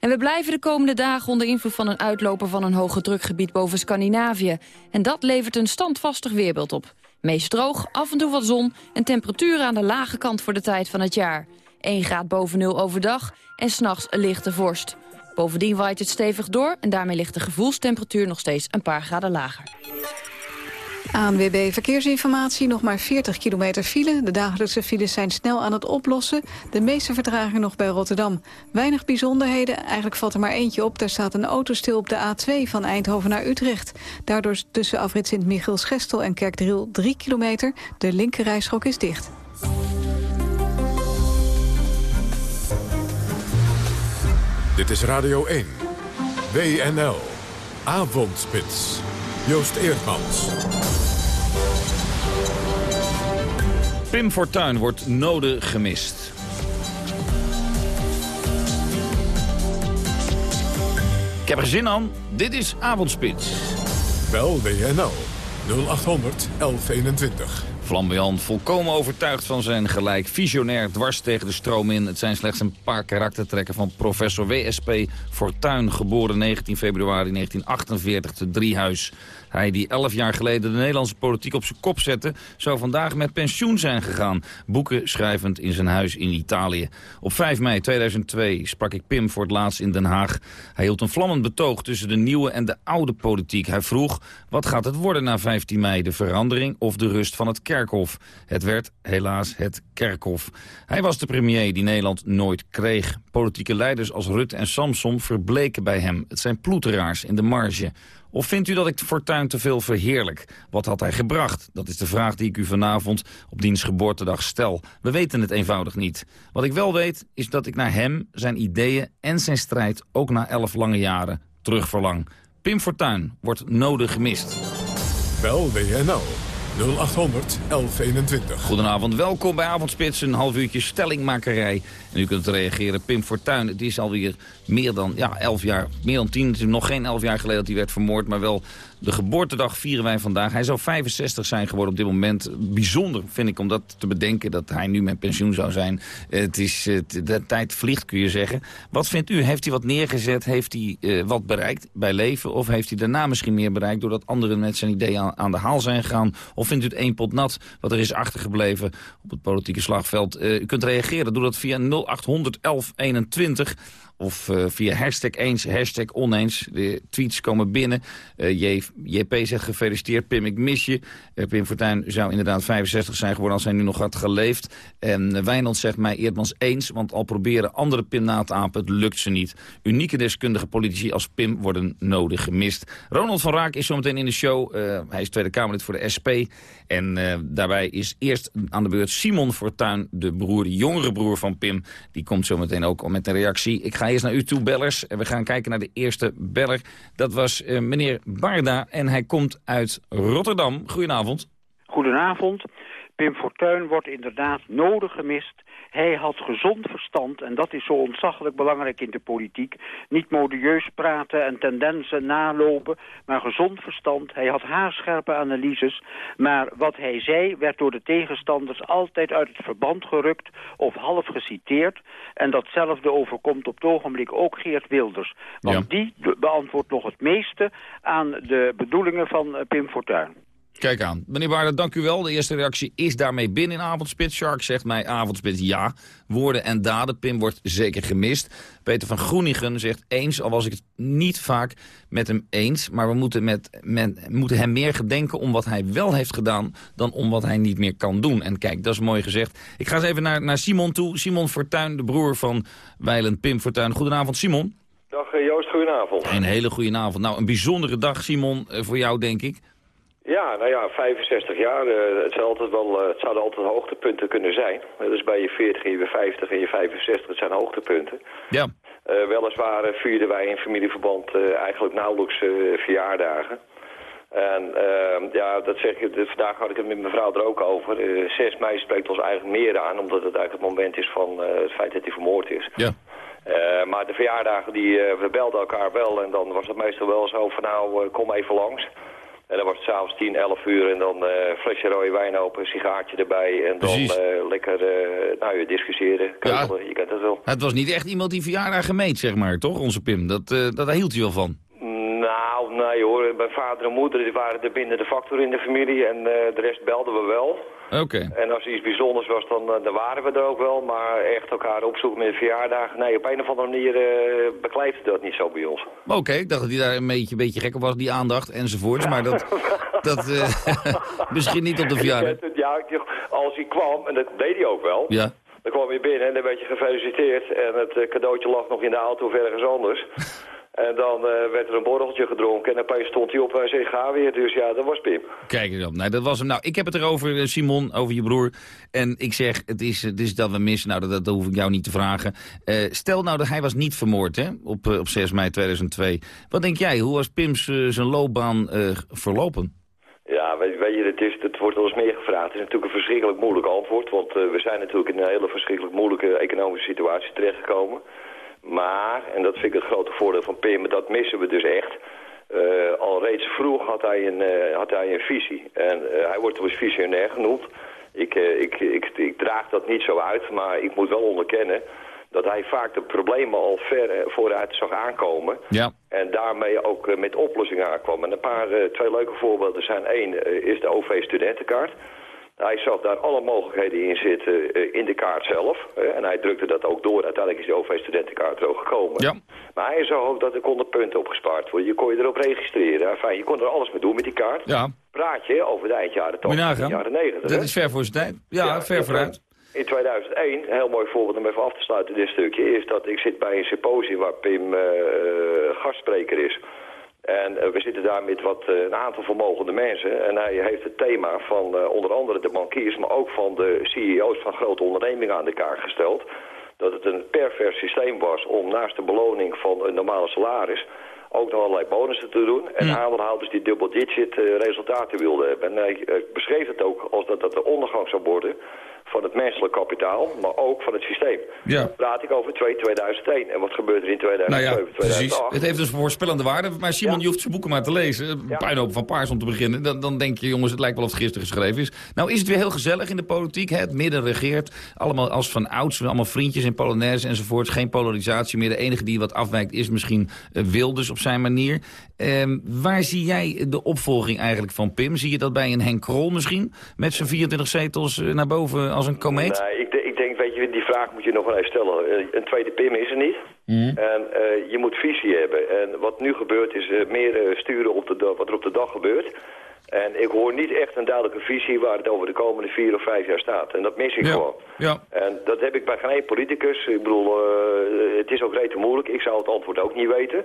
En we blijven de komende dagen onder invloed van een uitloper van een hoge drukgebied boven Scandinavië. En dat levert een standvastig weerbeeld op. Meest droog, af en toe wat zon en temperaturen aan de lage kant voor de tijd van het jaar. 1 graad boven nul overdag en s'nachts een lichte vorst. Bovendien waait het stevig door en daarmee ligt de gevoelstemperatuur nog steeds een paar graden lager. ANWB Verkeersinformatie, nog maar 40 kilometer file. De dagelijkse files zijn snel aan het oplossen. De meeste vertraging nog bij Rotterdam. Weinig bijzonderheden, eigenlijk valt er maar eentje op. Daar staat een auto stil op de A2 van Eindhoven naar Utrecht. Daardoor tussen afrit Sint-Michiels-Gestel en Kerkdriel 3 kilometer. De linkerrijstrook is dicht. Dit is Radio 1. WNL. Avondspits. Joost Eerdmans. Pim Fortuyn wordt nodig gemist. Ik heb er zin aan. Dit is Avondspits. Bel WNL 0800 1121. Flamboyant, volkomen overtuigd van zijn gelijk. Visionair, dwars tegen de stroom in. Het zijn slechts een paar karaktertrekken van professor W.S.P. Fortuyn... geboren 19 februari 1948 te Driehuis. Hij die elf jaar geleden de Nederlandse politiek op zijn kop zette... zou vandaag met pensioen zijn gegaan. Boeken schrijvend in zijn huis in Italië. Op 5 mei 2002 sprak ik Pim voor het laatst in Den Haag. Hij hield een vlammend betoog tussen de nieuwe en de oude politiek. Hij vroeg, wat gaat het worden na 15 mei? De verandering of de rust van het kerkhof? Het werd helaas het kerkhof. Hij was de premier die Nederland nooit kreeg. Politieke leiders als Rutte en Samson verbleken bij hem. Het zijn ploeteraars in de marge. Of vindt u dat ik Fortuyn te veel verheerlijk? Wat had hij gebracht? Dat is de vraag die ik u vanavond op diens geboortedag stel. We weten het eenvoudig niet. Wat ik wel weet, is dat ik naar hem, zijn ideeën en zijn strijd... ook na elf lange jaren terugverlang. Pim Fortuyn wordt nodig gemist. Bel WNL 0800 1121. Goedenavond, welkom bij Avondspits, een half uurtje stellingmakerij. En u kunt reageren, Pim Fortuyn, het is alweer meer dan ja, elf jaar, meer dan tien, het is nog geen elf jaar geleden dat hij werd vermoord, maar wel de geboortedag vieren wij vandaag. Hij zou 65 zijn geworden op dit moment. Bijzonder vind ik om dat te bedenken dat hij nu met pensioen zou zijn. Het is, eh, de tijd vliegt kun je zeggen. Wat vindt u? Heeft hij wat neergezet? Heeft hij uh, wat bereikt bij leven? Of heeft hij daarna misschien meer bereikt doordat anderen met zijn ideeën aan, de haal zijn gegaan? Of vindt u het één pot nat wat er is achtergebleven op het politieke slagveld? Uh, u kunt reageren. Doe dat via 0800 1121. Of uh, via hashtag eens, hashtag oneens. De tweets komen binnen. Uh, JP zegt gefeliciteerd, Pim, ik mis je. Uh, Pim Fortuyn zou inderdaad 65 zijn geworden als hij nu nog had geleefd. En Wijnand zegt mij Eerdmans eens, want al proberen andere Pim na te apen, het lukt ze niet. Unieke deskundige politici als Pim worden nodig gemist. Ronald van Raak is zometeen in de show. hij is Tweede Kamerlid voor de SP. En daarbij is eerst aan de beurt Simon Fortuyn, de broer, de jongere broer van Pim. Die komt zometeen ook met een reactie. Ik ga eerst naar u toe, bellers. En we gaan kijken naar de eerste beller. Dat was uh, meneer Barda en hij komt uit Rotterdam. Goedenavond. Goedenavond. Pim Fortuyn wordt inderdaad nodig gemist. Hij had gezond verstand en dat is zo ontzaglijk belangrijk in de politiek. Niet modieus praten en tendensen nalopen, maar gezond verstand. Hij had haarscherpe analyses, maar wat hij zei werd door de tegenstanders altijd uit het verband gerukt of half geciteerd. En datzelfde overkomt op het ogenblik ook Geert Wilders. Want ja. die beantwoordt nog het meeste aan de bedoelingen van Pim Fortuyn. Kijk aan. Meneer Waarder, dank u wel. De eerste reactie is daarmee binnen in Avondspits. Shark zegt mij Avondspits ja. Woorden en daden. Pim wordt zeker gemist. Peter van Groeningen zegt eens, al was ik het niet vaak met hem eens. Maar we moeten, met, moeten hem meer gedenken om wat hij wel heeft gedaan... dan om wat hij niet meer kan doen. En kijk, dat is mooi gezegd. Ik ga eens even naar, naar Simon toe. Simon Fortuyn, de broer van Weilen Pim Fortuyn. Goedenavond, Simon. Dag Joost, goedenavond. Een hele goede avond. Nou, een bijzondere dag, Simon, voor jou, denk ik. Ja, nou ja, 65 jaar, uh, het, zou altijd wel, uh, het zouden altijd hoogtepunten kunnen zijn. Uh, dus bij je 40 en je 50 en je 65, het zijn hoogtepunten. Ja. weliswaar vierden wij in familieverband eigenlijk nauwelijks verjaardagen. En ehm, ja, dat zeg ik, vandaag had ik het met mijn vrouw er ook over. 6 mei spreekt ons eigenlijk meer aan, omdat het eigenlijk het moment is van het feit dat hij vermoord is. Ja. maar de verjaardagen, die, we belden elkaar wel en dan was het meestal wel zo van nou, kom even langs. En dan was het s'avonds 10, 11 uur en dan uh, flesje rode wijn open, een sigaartje erbij. En dan uh, lekker uh, nou, discussiëren. Ja, je kent het wel. Het was niet echt iemand die verjaardag gemeet, zeg maar, toch, onze Pim? Dat, dat, hield hij wel van. Nou, nee hoor. Mijn vader en moeder die waren er binnen de factor in de familie en de rest belden we wel. Oké. En als er iets bijzonders was, dan, dan waren we er ook wel. Maar echt elkaar opzoeken met verjaardagen, nee, op een of andere manier uh, bekleefde dat niet zo bij ons. Oké, ik dacht dat hij daar een beetje, beetje gek op was, die aandacht enzovoorts. Maar dat, dat uh, misschien niet op de verjaardag. Ja, als hij kwam, en dat deed hij ook wel. Ja. Dan kwam hij binnen en dan werd je gefeliciteerd. En het cadeautje lag nog in de auto of ergens anders. En dan uh, werd er een borreltje gedronken en opeens stond hij op en zei ga weer. Dus ja, dat was Pim. Kijk eens op. Nou, dat was hem. Nou, ik heb het erover, Simon, over je broer. En ik zeg, het is, het is dat we missen. Nou, dat, dat hoef ik jou niet te vragen. Uh, stel nou dat hij was niet vermoord, hè, op, op 6 mei 2002. Wat denk jij, hoe was Pims zijn loopbaan verlopen? Ja, weet, weet, je, het, is, het wordt wel eens meer gevraagd. Het is natuurlijk een verschrikkelijk moeilijk antwoord. Want we zijn natuurlijk in een hele verschrikkelijk moeilijke economische situatie terechtgekomen. Maar, en dat vind ik het grote voordeel van Pim, dat missen we dus echt. Uh, al reeds vroeg had hij een, uh, had hij een visie. En uh, hij wordt wel eens visionair genoemd. Ik, ik, ik, ik, draag dat niet zo uit, maar ik moet wel onderkennen dat hij vaak de problemen al ver vooruit zag aankomen. Ja. En daarmee ook met oplossingen aankwam. En een paar, twee leuke voorbeelden zijn. Eén is de OV-studentenkaart. Hij zag daar alle mogelijkheden in zitten uh, in de kaart zelf. En hij drukte dat ook door. Uiteindelijk is de OV-studentenkaart er ook gekomen. Ja. Maar hij zag ook dat er konden punten opgespaard worden. Je kon je erop registreren. Enfin, je kon er alles mee doen met die kaart. Ja. Praat je over de eindjaren 80 jaren 90. Dat is ver voor zijn tijd. Ja, ja ver vooruit. In 2001, een heel mooi voorbeeld om even af te sluiten dit stukje... is dat ik zit bij een symposium waar Pim uh, gastspreker is... En eh, we zitten daar met wat, eh, een aantal vermogende mensen. En hij heeft het thema van eh, onder andere de bankiers, maar ook van de CEO's van grote ondernemingen aan de kaart gesteld. Dat het een pervers systeem was om naast de beloning van een normale salaris ook nog allerlei bonussen te doen. En aandeelhouders die double-digit resultaten wilden hebben. En hij beschreef het ook als dat dat de ondergang zou worden van het menselijk kapitaal, maar ook van het systeem. Ja. Dan praat ik over 2 2001. En wat gebeurt er in 2007, Nou ja, precies. 2008? Het heeft dus voorspellende waarde. Maar Simon, je hoeft zijn boeken maar te lezen. Een puinhoop van paars om te beginnen. Dan, dan denk je, jongens, het lijkt wel of het gisteren geschreven is. Nou is het weer heel gezellig in de politiek. Hè? Het midden regeert. Allemaal als van ouds. Allemaal vriendjes in Polonaise enzovoort. Geen polarisatie meer. De enige die wat afwijkt is misschien eh, Wilders op zijn manier. Ehm, waar zie jij de opvolging eigenlijk van Pim? Zie je dat bij een Henk Krol misschien? Met zijn 24 zetels eh, naar boven als een komeet? Nee, ik, ik denk, weet je, die vraag moet je nog wel even stellen. Eh, Een tweede PIM is er niet. Mhm. En eh, je moet visie hebben. En wat nu gebeurt is eh, meer sturen op de dag, wat er op de dag gebeurt. En ik hoor niet echt een duidelijke visie waar het over de komende vier of vijf jaar staat. En dat mis ik gewoon. Ja. En dat heb ik bij geen politicus. Ik bedoel, het is ook rete moeilijk. Ik zou het antwoord ook niet weten.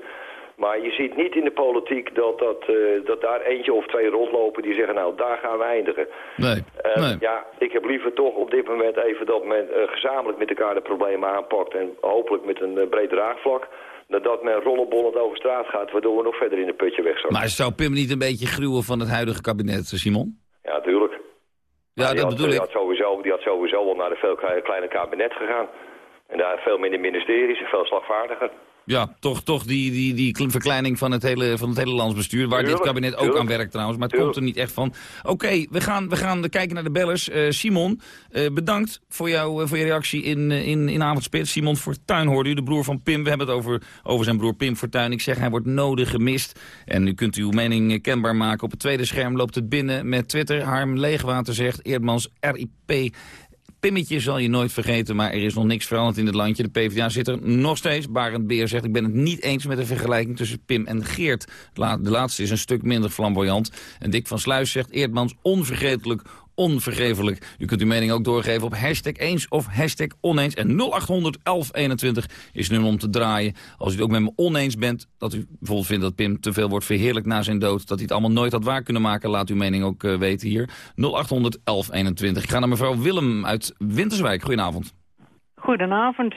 Maar je ziet niet in de politiek dat, dat, eh, dat daar eentje of twee rondlopen die zeggen, nou, daar gaan we eindigen. Nee. Nee. ja, ik heb liever toch op dit moment even dat men eh, gezamenlijk met elkaar de problemen aanpakt. En hopelijk met een eh, breed draagvlak. Dat men rollenbollend over straat gaat, waardoor we nog verder in een putje wegzakken. Maar zou Pim niet een beetje gruwen van het huidige kabinet, Simon? Ja, natuurlijk. Ja, dat had, bedoel die ik. Had sowieso, die had sowieso wel naar een veel kleiner kleine kabinet gegaan. En daar veel minder ministeries en veel slagvaardiger. Ja, toch, toch die, die, die kle- verkleining van het hele, van het hele landsbestuur... waar dit kabinet ook tuurlijk. aan werkt trouwens, maar het komt er niet echt van. Oké, we, gaan, we gaan kijken naar de bellers. Eh, Simon, eh, bedankt voor, jou, eh, voor je reactie in, in, in Avondspits. Simon Fortuyn hoorde u, de broer van Pim. We hebben het over, over zijn broer Pim Fortuyn. Ik zeg, hij wordt nodig gemist. En u kunt uw mening kenbaar maken. Op het tweede scherm loopt het binnen met Twitter. Harm Leegwater zegt, Eerdmans RIP... Pimmetje zal je nooit vergeten, maar er is nog niks veranderd in het landje. De PvdA zit er nog steeds. Barend Beer zegt, ik ben het niet eens met de vergelijking tussen Pim en Geert. De laatste is een stuk minder flamboyant. En Dick van Sluis zegt, Eerdmans onvergetelijk, onvergevelijk. U kunt uw mening ook doorgeven op hashtag eens of hashtag oneens. En 0800 1121 is nummer om te draaien. Als u het ook met me oneens bent, dat u bijvoorbeeld vindt dat Pim te veel wordt verheerlijkt na zijn dood, dat hij het allemaal nooit had waar kunnen maken, laat uw mening ook eh, weten hier. 0800 1121. Ik ga naar mevrouw Willem uit Winterswijk. Goedenavond. Goedenavond.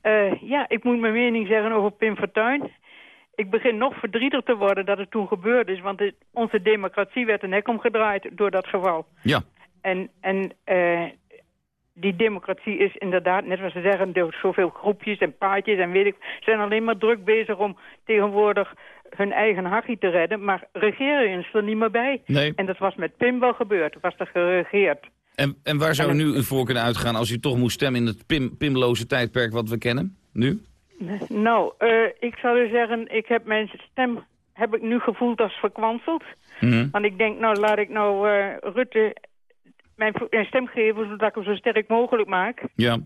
Eh, ja, ik moet mijn mening zeggen over Pim Fortuyn. Ik begin nog verdrietig te worden dat het toen gebeurd is. Want onze democratie werd een hek omgedraaid door dat geval. Ja. En, en eh, die democratie is inderdaad, net wat ze zeggen... door zoveel groepjes en paardjes en weet ik... zijn alleen maar druk bezig om tegenwoordig hun eigen hachie te redden. Maar regeren is er niet meer bij. Nee. En dat was met Pim wel gebeurd. Was er geregeerd. En, en waar zou u nu voor kunnen uitgaan als u toch moest stemmen in het pim, pimloze tijdperk wat we kennen? Nu? Nou, eh, ik zou u zeggen, ik heb mijn stem heb ik nu gevoeld als verkwanseld. Mhm. Want ik denk, nou laat ik nou eh, Rutte mijn, mijn stem geven zodat ik hem zo sterk mogelijk maak. Ja,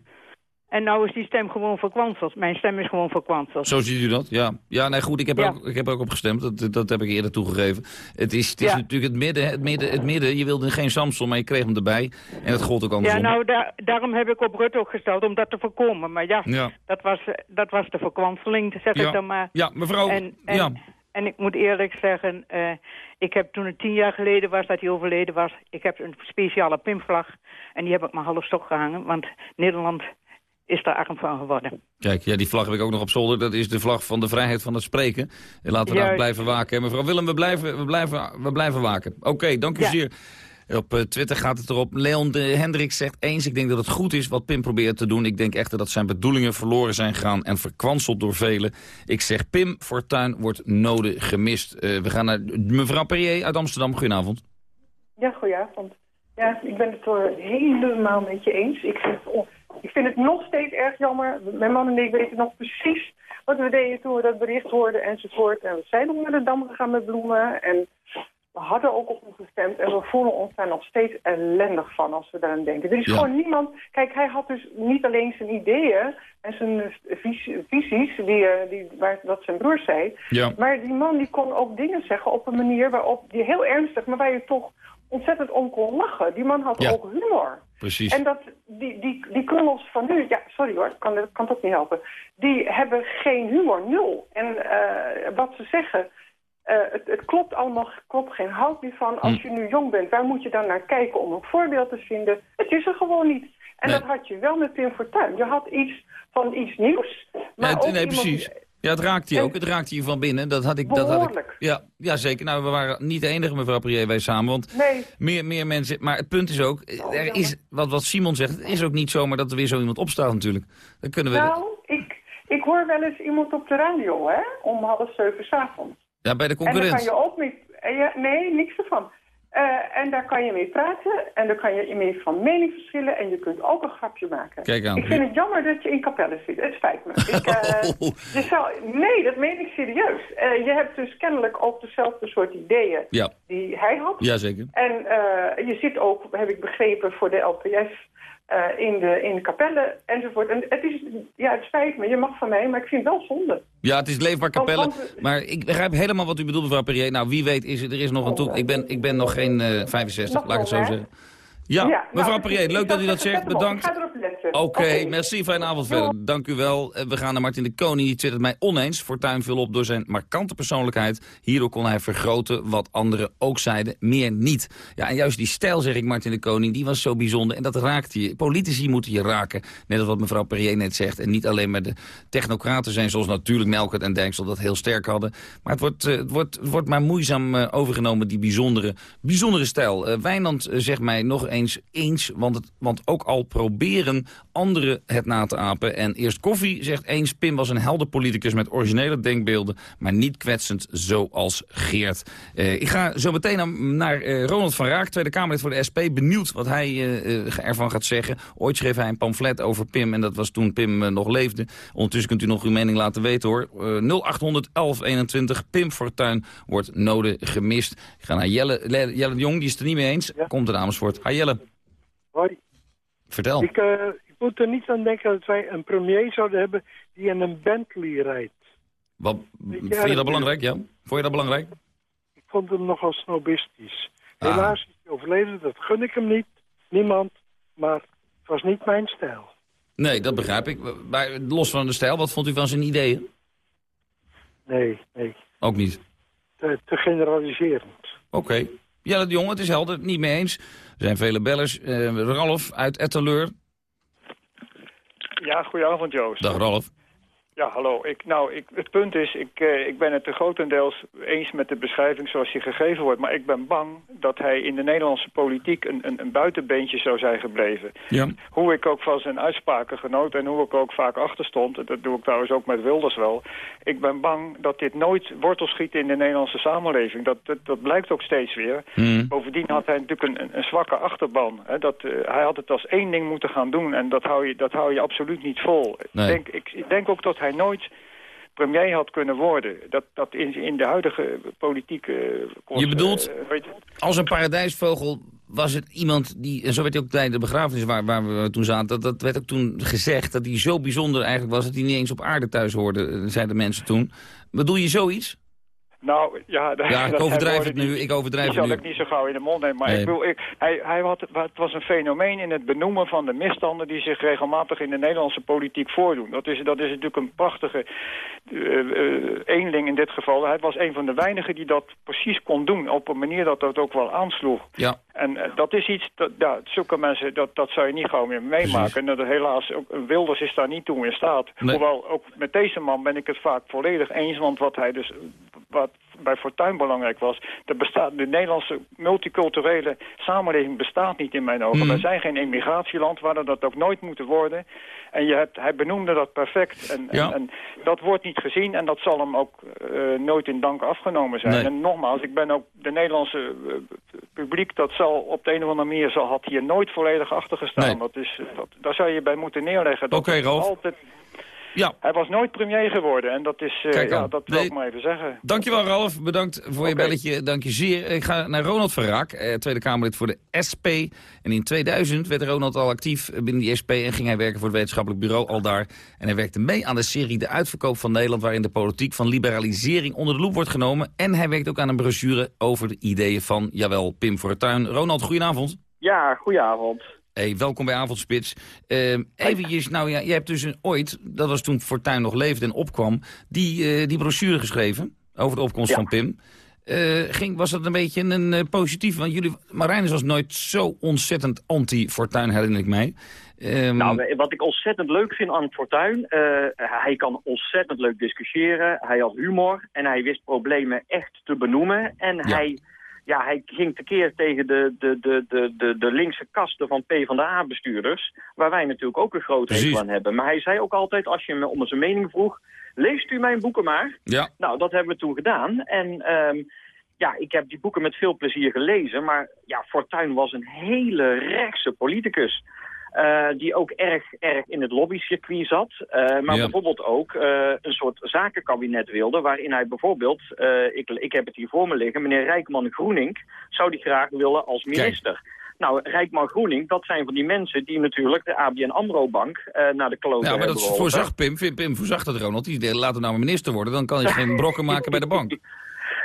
En nou is die stem gewoon verkwanseld. Mijn stem is gewoon verkwanseld. zo ziet u dat. Ja, ja nee, goed, ik heb, Ja. ook, ik heb ook op gestemd. Dat, dat heb ik eerder toegegeven. Het is, het is Ja. natuurlijk het midden, het midden, het midden. Je wilde geen Samson, maar je kreeg hem erbij. En dat gold ook Ja, andersom. nou, daar- daarom heb ik op Rutte ook gesteld, om dat te voorkomen. Maar ja, Ja. Dat, was, dat was de verkwanseling, zeg Ja. ik dan maar. Ja, mevrouw, En, en, ja. en ik moet eerlijk zeggen, eh, ik heb toen het tien jaar geleden was dat hij overleden was... ik heb een speciale pimvlag en die heb ik maar half stok gehangen... want Nederland is daar arm van geworden. Kijk, ja, die vlag heb ik ook nog op zolder. Dat is de vlag van de vrijheid van het spreken. En laten we daar blijven waken. En mevrouw Willem, we blijven, we blijven, we blijven waken. Oké, dank u Ja. zeer. Op eh, Twitter gaat het erop. Leon de Hendrik zegt eens, ik denk dat het goed is wat Pim probeert te doen. Ik denk echter dat zijn bedoelingen verloren zijn gegaan en verkwanseld door velen. Ik zeg Pim Fortuyn wordt nodig gemist. Eh, we gaan naar mevrouw Perrier uit Amsterdam. Goedenavond. Ja, goedenavond. Ja, ik ben het er helemaal met je eens. Ik vind, on- ik vind het nog steeds erg jammer. Mijn man en ik weten nog precies wat we deden toen we dat bericht hoorden enzovoort. En we zijn nog naar de Dam gegaan met bloemen. En we hadden ook op hem gestemd. En we voelen ons daar nog steeds ellendig van als we daaraan denken. Er is Ja. gewoon niemand... Kijk, hij had dus niet alleen zijn ideeën en zijn vis- visies, die, eh, die, waar, wat zijn broer zei. Ja. Maar die man die kon ook dingen zeggen op een manier waarop die heel ernstig, maar waar je toch ontzettend om kon lachen. Die man had Ja. ook humor. Precies. En dat, die, die, die van nu, ja, sorry hoor, kan, kan het ook niet helpen. Die hebben geen humor, nul. En eh, wat ze zeggen, Eh, het, het klopt allemaal, klopt geen hout meer van. Als Hm. je nu jong bent, waar moet je dan naar kijken om een voorbeeld te vinden? Het is er gewoon niet. En Nee. dat had je wel met Pim Fortuyn. Je had iets van iets nieuws. Maar Nee, ook nee, iemand precies. die- Ja, het raakt je En- ook. Het raakt je van binnen. Dat had ik, dat had ik, ja, ja, zeker. Nou, we waren niet de enige, mevrouw Prier, wij samen. Want Nee. meer, meer mensen... Maar het punt is ook, er is, wat, wat Simon zegt, het is ook niet zomaar dat er weer zo iemand opstaat natuurlijk. Dan kunnen we... Nou, ik, ik hoor wel eens iemand op de radio, hè? Om half zeven s'avonds. ja, bij de En daar concurrent. kan je ook mee... eh, ja, nee, niks ervan. Eh, en daar kan je mee praten en daar kan je mee van mening verschillen en je kunt ook een grapje maken. Kijk aan. Ik vind het jammer dat je in Capelle zit. Het spijt me. Ik, eh, je zou, nee, dat meen ik serieus. Eh, je hebt dus kennelijk ook dezelfde soort ideeën Ja, die hij had. jazeker. En je zit ook, heb ik begrepen, voor de LPF eh, in, de, in de kapellen enzovoort. En het is, ja, het spijt me, je mag van mij, maar ik vind het wel zonde. Ja, het is leefbaar kapelle. Want- want- Maar ik begrijp helemaal wat u bedoelt, mevrouw Perrier. Nou, wie weet, is, er is nog een toe. Ik ben, ik ben nog geen eh, 65, Nog laat ik het zo hè? zeggen. Ja, Ja, mevrouw nou, Perrier, leuk dat u dat zegt. Bedankt. Ik ga erop letten. Oké, merci. Fijne avond verder. Dank u wel. Eh, We gaan naar Martin de Koning. Die twittert mij oneens. Fortuyn viel op door zijn markante persoonlijkheid. Hierdoor kon hij vergroten wat anderen ook zeiden. Meer niet. Ja, en juist die stijl, zeg ik, Martin de Koning, die was zo bijzonder. En dat raakt je. Politici moeten je raken. Net als wat mevrouw Perrier net zegt. En niet alleen maar de technocraten zijn, zoals natuurlijk Melkert en Dijksel dat heel sterk hadden. Maar het wordt, eh, het wordt, het wordt maar moeizaam eh, overgenomen, die bijzondere, bijzondere stijl. Wijnand zegt mij nog eens eens, want, het, want ook al proberen anderen het na te apen. En eerst Koffie zegt eens, Pim was een helder politicus met originele denkbeelden, maar niet kwetsend zoals Geert. Eh, ik ga zo meteen naar, eh, Ronald van Raak, Tweede Kamerlid voor de SP. Benieuwd wat hij eh, ervan gaat zeggen. Ooit schreef hij een pamflet over Pim en dat was toen Pim nog leefde. Ondertussen kunt u nog uw mening laten weten hoor. Eh 0800 1121, Pim Fortuyn wordt noden gemist. Ik ga naar Jelle, Le- Jelle de Jong, die is het er niet mee eens. Komt er Amersfoort. Hi Jelle. Hoi. Vertel. Ik, eh, ik moet er niet aan denken dat wij een premier zouden hebben die in een Bentley rijdt. Wat, je vind je dat belangrijk, ja? Vond je dat belangrijk? Ik vond hem nogal snobistisch. Ah. Helaas is hij overleden, dat gun ik hem niet. Niemand. Maar het was niet mijn stijl. Nee, dat begrijp ik. Maar los van de stijl, wat vond u van zijn ideeën? Nee, nee. Ook niet. Te, te generaliserend. Oké. Jelle de Jong, het is helder, niet mee eens. Er zijn vele bellers. Eh, Ralf uit Etteleur. Ja, goedenavond Joost. Dag Ralf. Ja, hallo. Ik, nou, ik, het punt is, ik, eh, ik ben het te grotendeels eens met de beschrijving zoals die gegeven wordt. Maar ik ben bang dat hij in de Nederlandse politiek een, een, een buitenbeentje zou zijn gebleven. Ja. Hoe ik ook van zijn uitspraken genoot en hoe ik ook vaak achter stond, en dat doe ik trouwens ook met Wilders wel. Ik ben bang dat dit nooit wortel schiet in de Nederlandse samenleving. Dat, dat, dat blijkt ook steeds weer. Hmm. Bovendien had hij natuurlijk een, een, zwakke achterban. Hè. Dat, eh, hij had het als één ding moeten gaan doen en dat hou je, dat hou je absoluut niet vol. Nee. Ik, denk, ik, ik denk ook dat hij nooit premier had kunnen worden. Dat, dat in, in de huidige politieke... eh, Je bedoelt, eh, als een paradijsvogel was het iemand die... En zo werd hij ook bij de begrafenis waar, waar we toen zaten... Dat, dat werd ook toen gezegd dat hij zo bijzonder eigenlijk was... dat hij niet eens op aarde thuis hoorde, eh, zeiden mensen toen. Bedoel je zoiets? Nou, ja, Ja, ik overdrijf het nu, die- ik overdrijf die het zal nu. ik niet zo gauw in de mond nemen. Maar Nee. ik bedoel, ik, hij, hij had, het was een fenomeen in het benoemen van de misstanden... die zich regelmatig in de Nederlandse politiek voordoen. Dat is, dat is natuurlijk een prachtige eh, eenling in dit geval. Hij was een van de weinigen die dat precies kon doen... op een manier dat dat ook wel aansloeg. Ja. En eh, dat is iets, dat, ja, zulke mensen, dat, dat zou je niet gauw meer meemaken. En dat, helaas, ook, Wilders is daar niet toe in staat. Nee. Hoewel, ook met deze man ben ik het vaak volledig eens. Want wat hij dus, wat bij Fortuyn belangrijk was... Bestaat, de Nederlandse multiculturele samenleving bestaat niet in mijn ogen. Wij zijn geen immigratieland, waar we dat ook nooit moeten worden. En je hebt, hij benoemde dat perfect. En, Ja. en, en dat wordt niet gezien en dat zal hem ook eh, nooit in dank afgenomen zijn. Nee. En nogmaals, ik ben ook de Nederlandse eh, publiek... dat zal op de een of andere manier zal, had hier nooit volledig achter gestaan. Nee. Dat is, dat, daar zou je bij moeten neerleggen. Dat Oké, Ralf. Altijd, Ja. hij was nooit premier geworden en dat is, eh, ja, dat wil Nee. ik maar even zeggen. Dankjewel Ralf, bedankt voor je belletje. Dank je zeer. Ik ga naar Ronald Verraak, eh, Tweede Kamerlid voor de SP. En in 2000 werd Ronald al actief binnen die SP... en ging hij werken voor het wetenschappelijk bureau al daar. En hij werkte mee aan de serie De Uitverkoop van Nederland... waarin de politiek van liberalisering onder de loep wordt genomen. En hij werkt ook aan een brochure over de ideeën van, jawel, Pim Fortuyn. Ronald, goedenavond. Ja, goedenavond. Hey, welkom bij Avondspits. Ehm eventjes, nou ja, jij hebt dus een, ooit, dat was toen Fortuyn nog leefde en opkwam, die, eh, die brochure geschreven. over de opkomst Ja. van Pim. Eh, ging, was dat een beetje een eh, positief? Want jullie, Marijnus was nooit zo ontzettend anti-Fortuin, herinner ik mij. Ehm, Nou, wat ik ontzettend leuk vind aan Fortuyn, eh, hij kan ontzettend leuk discussiëren. Hij had humor en hij wist problemen echt te benoemen. En hij, ja, hij ging tekeer tegen de, de, de, de, de, de linkse kasten van PvdA-bestuurders... waar wij natuurlijk ook een grote hekel aan hebben. Maar hij zei ook altijd, als je me om zijn mening vroeg... leest u mijn boeken maar. Ja. Nou, dat hebben we toen gedaan. En ehm, ja, ik heb die boeken met veel plezier gelezen. Maar ja, Fortuyn was een hele rechtse politicus. Eh, die ook erg, erg in het lobbycircuit zat. eh, maar Ja. bijvoorbeeld ook eh, een soort zakenkabinet wilde... waarin hij bijvoorbeeld, ik, ik heb het hier voor me liggen... meneer Rijkman Groening zou die graag willen als minister. Nou, Rijkman Groening, dat zijn van die mensen... die natuurlijk de ABN AMRO-bank naar de kloten ja, maar dat voorzag Pim. Pim, voorzag dat Ronald. Die laat hem nou minister worden. Dan kan hij geen brokken maken bij de bank.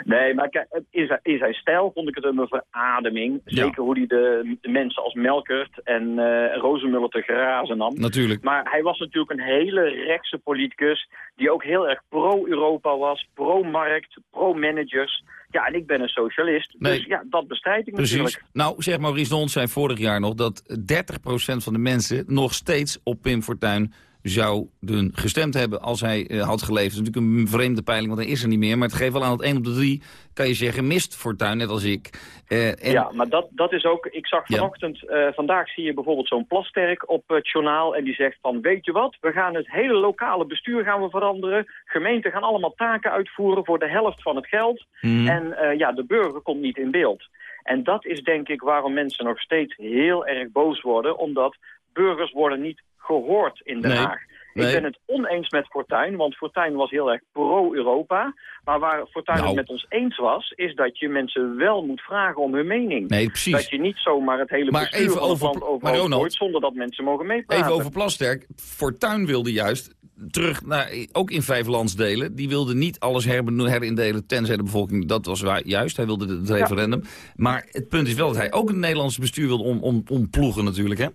Nee, maar kijk, in zijn, in zijn stijl vond ik het een verademing. Ja. Zeker hoe hij de, de mensen als Melkert en eh Rozenmuller te grazen nam. Natuurlijk. Maar hij was natuurlijk een hele rechtse politicus... die ook heel erg pro-Europa was, pro-markt, pro-managers. Ja, en ik ben een socialist, Nee. dus ja, dat bestrijd ik Precies. natuurlijk. Nou, zeg Maurice Dons zei vorig jaar nog dat 30% van de mensen nog steeds op Pim Fortuyn zouden gestemd hebben als hij eh, had geleefd. Dat is natuurlijk een vreemde peiling, want hij is er niet meer. Maar het geeft wel aan dat 1 op de 3, kan je zeggen, mist Fortuyn, net als ik. Eh, en, Ja, maar dat, dat is ook... Ik zag Ja. vanochtend, eh, vandaag zie je bijvoorbeeld zo'n Plasterk op het journaal... en die zegt van, weet je wat, we gaan het hele lokale bestuur gaan we veranderen. Gemeenten gaan allemaal taken uitvoeren voor de helft van het geld. Mhm. En ja, de burger komt niet in beeld. En dat is denk ik waarom mensen nog steeds heel erg boos worden... omdat burgers worden niet gehoord in Den Nee. Haag. Nee. Ik ben het oneens met Fortuyn, want Fortuyn was heel erg pro-Europa. Maar waar Fortuyn Nou. het met ons eens was, is dat je mensen wel moet vragen om hun mening. Nee, precies. Dat je niet zomaar het hele Maar bestuur even van het over- land Ronald, gooit zonder dat mensen mogen meepraten. Even over Plasterk. Fortuyn wilde juist terug naar, ook in vijf landsdelen. Die wilde niet alles herindelen tenzij de bevolking, dat was waar, juist. Hij wilde het referendum. Maar het punt is wel dat hij ook het Nederlandse bestuur wilde om, om, omploegen natuurlijk, hè?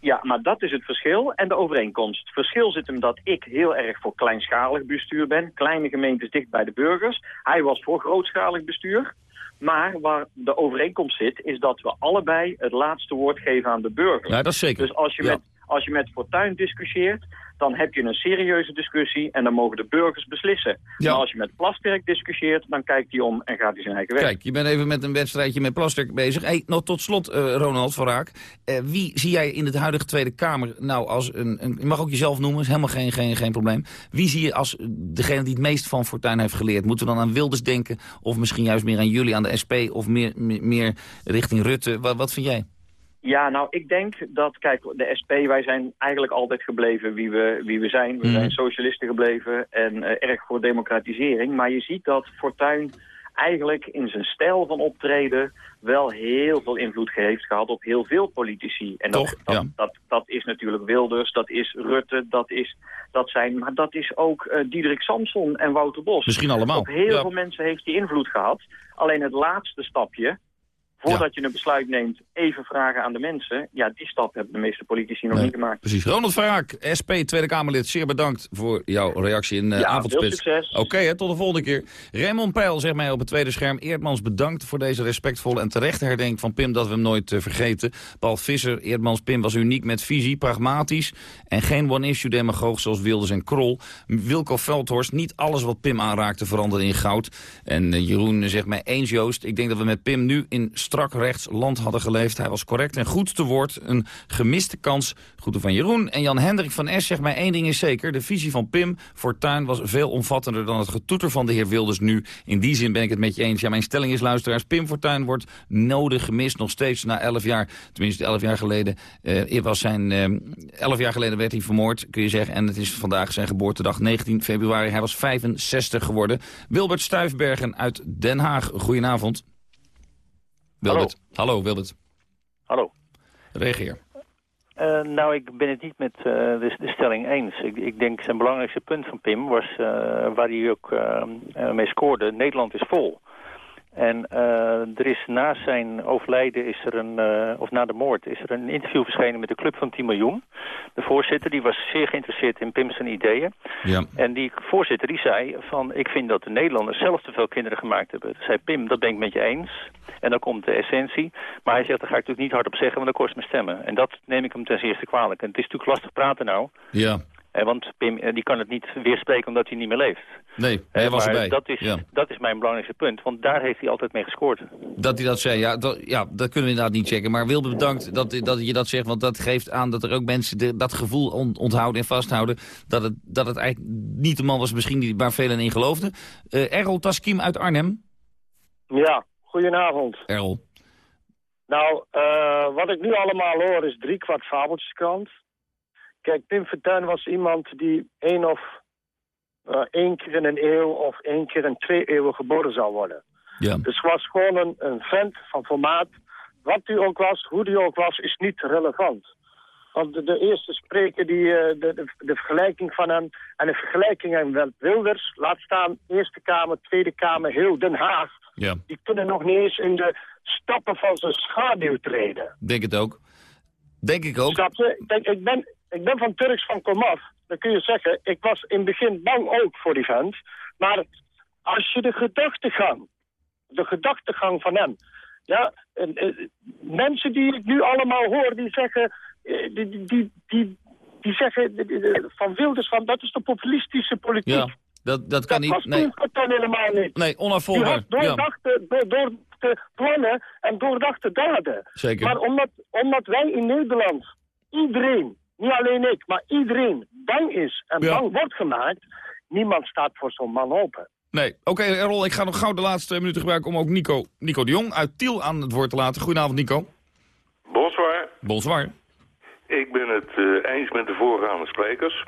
Ja, maar dat is het verschil en de overeenkomst. Het verschil zit hem dat ik heel erg voor kleinschalig bestuur ben. Kleine gemeentes dicht bij de burgers. Hij was voor grootschalig bestuur. Maar waar de overeenkomst zit, is dat we allebei het laatste woord geven aan de burger. Ja, dat is zeker. Dus als je, Ja. met, als je met Fortuyn discussieert, dan heb je een serieuze discussie en dan mogen de burgers beslissen. Ja. Maar als je met Plasterk discussieert, dan kijkt hij om en gaat hij zijn eigen weg. Kijk, je bent even met een wedstrijdje met Plasterk bezig. Hey, nog tot slot, eh, Ronald van Raak. Eh, wie zie jij in het huidige Tweede Kamer nou als een... een je mag ook jezelf noemen, is helemaal geen, geen, geen probleem. Wie zie je als degene die het meest van Fortuyn heeft geleerd? Moeten we dan aan Wilders denken? Of misschien juist meer aan jullie, aan de SP? Of meer, meer, meer richting Rutte? Wat, wat vind jij? Ja, nou, ik denk dat, kijk, de SP, wij zijn eigenlijk altijd gebleven wie we, wie we zijn. We Mhm. zijn socialisten gebleven en eh, erg voor democratisering. Maar je ziet dat Fortuyn eigenlijk in zijn stijl van optreden wel heel veel invloed heeft gehad op heel veel politici. En dat, Toch? dat, Ja. dat, dat is natuurlijk Wilders, dat is Rutte, dat, is, dat zijn, maar dat is ook eh Diederik Samson en Wouter Bos. Misschien allemaal, Op heel ja. veel mensen heeft die invloed gehad. Alleen het laatste stapje, voordat je een besluit neemt, even vragen aan de mensen. Ja, die stap hebben de meeste politici nog Nee, niet gemaakt. Precies. Ronald van Raak, SP, Tweede Kamerlid, zeer bedankt voor jouw reactie in uh, Ja, Avondspits. veel succes. Oké, tot de volgende keer. Raymond Peil zegt mij op het tweede scherm... Eerdmans bedankt voor deze respectvolle en terechte herdenking van Pim... dat we hem nooit eh, vergeten. Paul Visser, Eerdmans Pim was uniek met visie, pragmatisch... en geen one-issue demagoog zoals Wilders en Krol. Wilco Veldhorst, niet alles wat Pim aanraakte veranderde in goud. En eh, Jeroen zegt mij eens, Joost... ik denk dat we met Pim nu in strak rechts land hadden geleefd. Hij was correct en goed te woord. Een gemiste kans. Groeten van Jeroen. En Jan Hendrik van S zegt mij één ding is zeker. De visie van Pim Fortuyn was veel omvattender dan het getoeter van de heer Wilders nu. In die zin ben ik het met je eens. Ja, mijn stelling is, luisteraars, Pim Fortuyn wordt nodig gemist. Nog steeds na elf jaar, tenminste elf jaar geleden. eh was zijn, elf jaar geleden werd hij vermoord, kun je zeggen. En het is vandaag zijn geboortedag, 19 februari. Hij was 65 geworden. Wilbert Stuifbergen uit Den Haag. Goedenavond. Wilbert. Hallo, Wilbert. Hallo. Reageer. Eh, nou, ik ben het niet met eh, de, de stelling eens. Ik, ik denk zijn belangrijkste punt van Pim was, eh, waar hij ook mee scoorde, Nederland is vol. En uh, er is na zijn overlijden, is er een, uh, of na de moord, is er een interview verschenen met de Club van 10 miljoen. De voorzitter, die was zeer geïnteresseerd in Pim's ideeën. Ja. En die voorzitter, die zei van, ik vind dat de Nederlanders zelf te veel kinderen gemaakt hebben. Toen zei Pim, dat ben ik met je eens. En dan komt de essentie. Maar hij zegt, daar ga ik natuurlijk niet hard op zeggen, want dat kost me stemmen. En dat neem ik hem ten zeerste kwalijk. En het is natuurlijk lastig praten nou. Ja. Eh, want Pim eh, die kan het niet weerspreken omdat hij niet meer leeft. Nee, hij was maar erbij. Dat is, ja. dat is mijn belangrijkste punt, want daar heeft hij altijd mee gescoord. Dat hij dat zei, ja dat, ja, dat kunnen we inderdaad niet checken. Maar Wilde bedankt dat, dat je dat zegt, want dat geeft aan dat er ook mensen de, dat gevoel on, onthouden en vasthouden. Dat het, dat het eigenlijk niet de man was misschien die, waar velen in geloofden. Uh, Errol Taskim uit Arnhem. Ja, goedenavond. Errol. Nou, uh, wat ik nu allemaal hoor is driekwart fabeltjeskrant. Kijk, Pim Fortuyn was iemand die één of uh, één keer in een eeuw of één keer in twee eeuwen geboren zou worden. Ja. Dus was gewoon een, een vent van formaat. Wat hij ook was, hoe hij ook was, is niet relevant. Want de, de eerste spreker, die, uh, de, de, de, vergelijking van hem... en de vergelijking met Wilders, laat staan Eerste Kamer, Tweede Kamer, heel Den Haag... Ja. die kunnen nog niet eens in de stappen van zijn schaduw treden. Denk het ook. Denk ik ook. Snap je? Kijk, ik ben, ik ben van Turks van komaf. Dan kun je zeggen, ik was in het begin bang ook voor die vent. Maar als je de gedachtegang, de gedachtegang van hem... Ja, en, en, mensen die ik nu allemaal hoor, die zeggen... Die, die, die, die, die zeggen van Wilders, van, dat is de populistische politiek. Ja, dat, dat kan dat niet. Nee, toen helemaal niet. nee onafvolgbaar. had Ja, doordachte, door, doordachte plannen en doordachte daden. zeker. Maar omdat, omdat wij in Nederland, iedereen, niet alleen ik, maar iedereen bang is en Ja. bang wordt gemaakt, niemand staat voor zo'n man open. Nee, oké Errol, ik ga nog gauw de laatste twee minuten gebruiken om ook Nico, Nico de Jong uit Tiel aan het woord te laten. Goedenavond Nico. Bonsoir. Bonsoir. Ik ben het eh, eens met de voorgaande sprekers.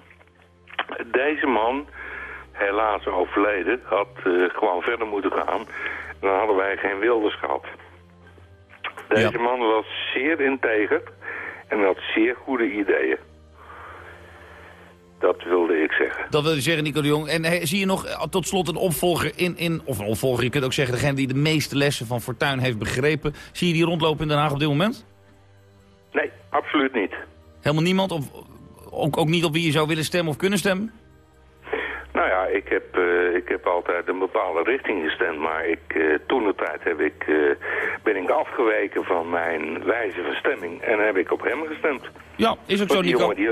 Deze man, helaas overleden, had eh, gewoon verder moeten gaan. Dan hadden wij geen Wilders gehad. Deze man was zeer integer en had zeer goede ideeën. Dat wilde ik zeggen. Dat wil je zeggen, Nico de Jong. En eh, zie je nog eh, tot slot een opvolger in, in... Of een opvolger, je kunt ook zeggen degene die de meeste lessen van Fortuin heeft begrepen. Zie je die rondlopen in Den Haag op dit moment? Nee, absoluut niet. Helemaal niemand? Of ook, ook niet op wie je zou willen stemmen of kunnen stemmen? Ja, ik heb, eh, ik heb altijd een bepaalde richting gestemd, maar ik, eh, toen de tijd heb ik, eh, ben ik afgeweken van mijn wijze van stemming en heb ik op hem gestemd. Ja, is ook zo, die Nico. jongen, die,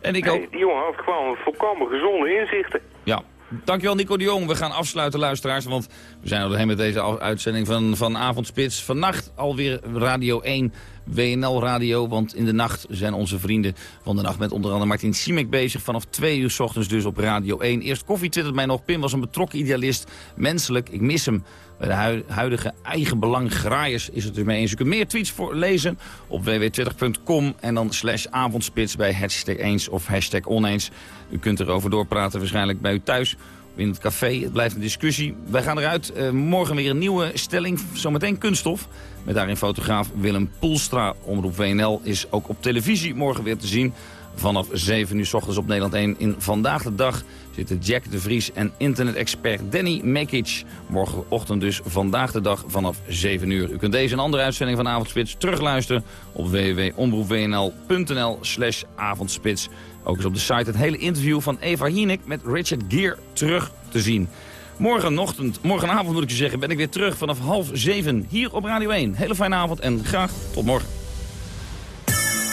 En ik nee, ook. die jongen had gewoon volkomen gezonde inzichten. Ja, dankjewel Nico de Jong. We gaan afsluiten, luisteraars, want we zijn al met deze uitzending van, van Avondspits. Vannacht alweer Radio 1, WNL Radio, want in de nacht zijn onze vrienden van de nacht met onder andere Martin Siemek bezig. Vanaf twee uur 's ochtends dus op Radio 1. Eerst koffie twittert mij nog. Pim was een betrokken idealist. Menselijk, ik mis hem. Bij de hui- huidige eigenbelang graaiers is het er mee eens. U kunt meer tweets voor lezen op www.twitter.com en dan slash avondspits bij hashtag eens of hashtag oneens. U kunt erover doorpraten waarschijnlijk bij u thuis of in het café. Het blijft een discussie. Wij gaan eruit. Eh, morgen weer een nieuwe stelling. Zometeen kunststof. Met daarin fotograaf Willem Poelstra. Omroep WNL is ook op televisie morgen weer te zien. Vanaf 7 uur s ochtends op Nederland 1. In Vandaag de Dag zitten Jack de Vries en internet-expert Danny Mekic. Morgenochtend dus Vandaag de Dag vanaf 7 uur. U kunt deze en andere uitzending van Avondspits terugluisteren op www.omroepwnl.nl slash avondspits. Ook is op de site het hele interview van Eva Hienik met Richard Gere terug te zien. Morgenochtend, morgenavond moet ik je zeggen, ben ik weer terug vanaf half zeven hier op Radio 1. Hele fijne avond en graag tot morgen.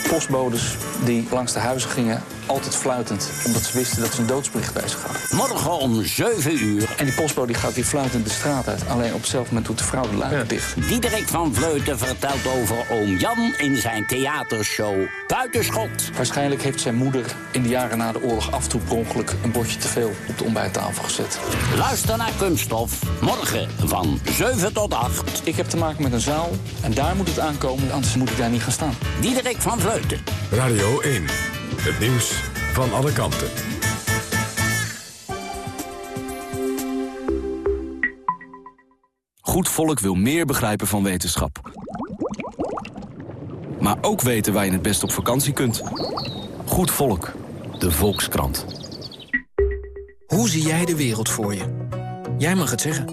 Postbodes die langs de huizen gingen, altijd fluitend. Omdat ze wisten dat ze een doodsbericht bij zich hadden. Morgen om 7 uur. En die postbode die gaat weer fluitend de straat uit. Alleen op hetzelfde moment doet de vrouw de luiken dicht. Diederik van Vleuten vertelt over oom Jan in zijn theatershow Buitenschot. Waarschijnlijk heeft zijn moeder in de jaren na de oorlog af en toe per ongeluk een bordje te veel op de ontbijttafel gezet. Luister naar Kunststof. Morgen van 7 tot 8. Ik heb te maken met een zaal en daar moet het aankomen, anders moet ik daar niet gaan staan. Diederik van Vleuten. Radio 1. Het nieuws van alle kanten. Goed volk wil meer begrijpen van wetenschap. Maar ook weten waar je het best op vakantie kunt. Goed volk. De Volkskrant. Hoe zie jij de wereld voor je? Jij mag het zeggen.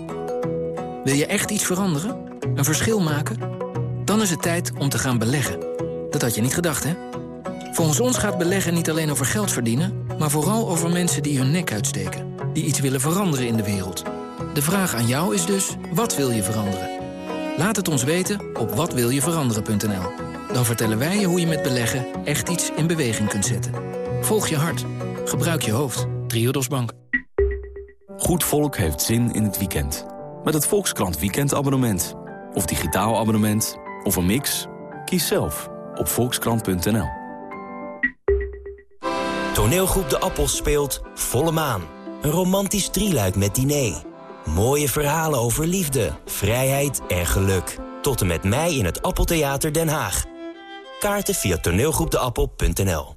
Wil je echt iets veranderen? Een verschil maken? Dan is het tijd om te gaan beleggen. Dat had je niet gedacht, hè? Volgens ons gaat beleggen niet alleen over geld verdienen... maar vooral over mensen die hun nek uitsteken. Die iets willen veranderen in de wereld. De vraag aan jou is dus, wat wil je veranderen? Laat het ons weten op watwiljeveranderen.nl. Dan vertellen wij je hoe je met beleggen echt iets in beweging kunt zetten. Volg je hart. Gebruik je hoofd. Triodos Bank. Goed volk heeft zin in het weekend. Met het Volkskrant weekendabonnement. Of digitaal abonnement. Of een mix. Kies zelf op volkskrant.nl. Toneelgroep De Appels speelt Volle Maan. Een romantisch drieluik met diner. Mooie verhalen over liefde, vrijheid en geluk. Tot en met mei in het Appeltheater Den Haag. Kaarten via toneelgroepdeappel.nl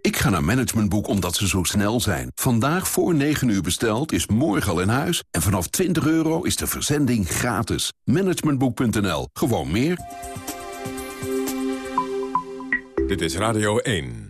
Ik ga naar Managementboek omdat ze zo snel zijn. Vandaag voor 9 uur besteld is morgen al in huis. En vanaf 20 euro is de verzending gratis. Managementboek.nl. Gewoon meer. Dit is Radio 1.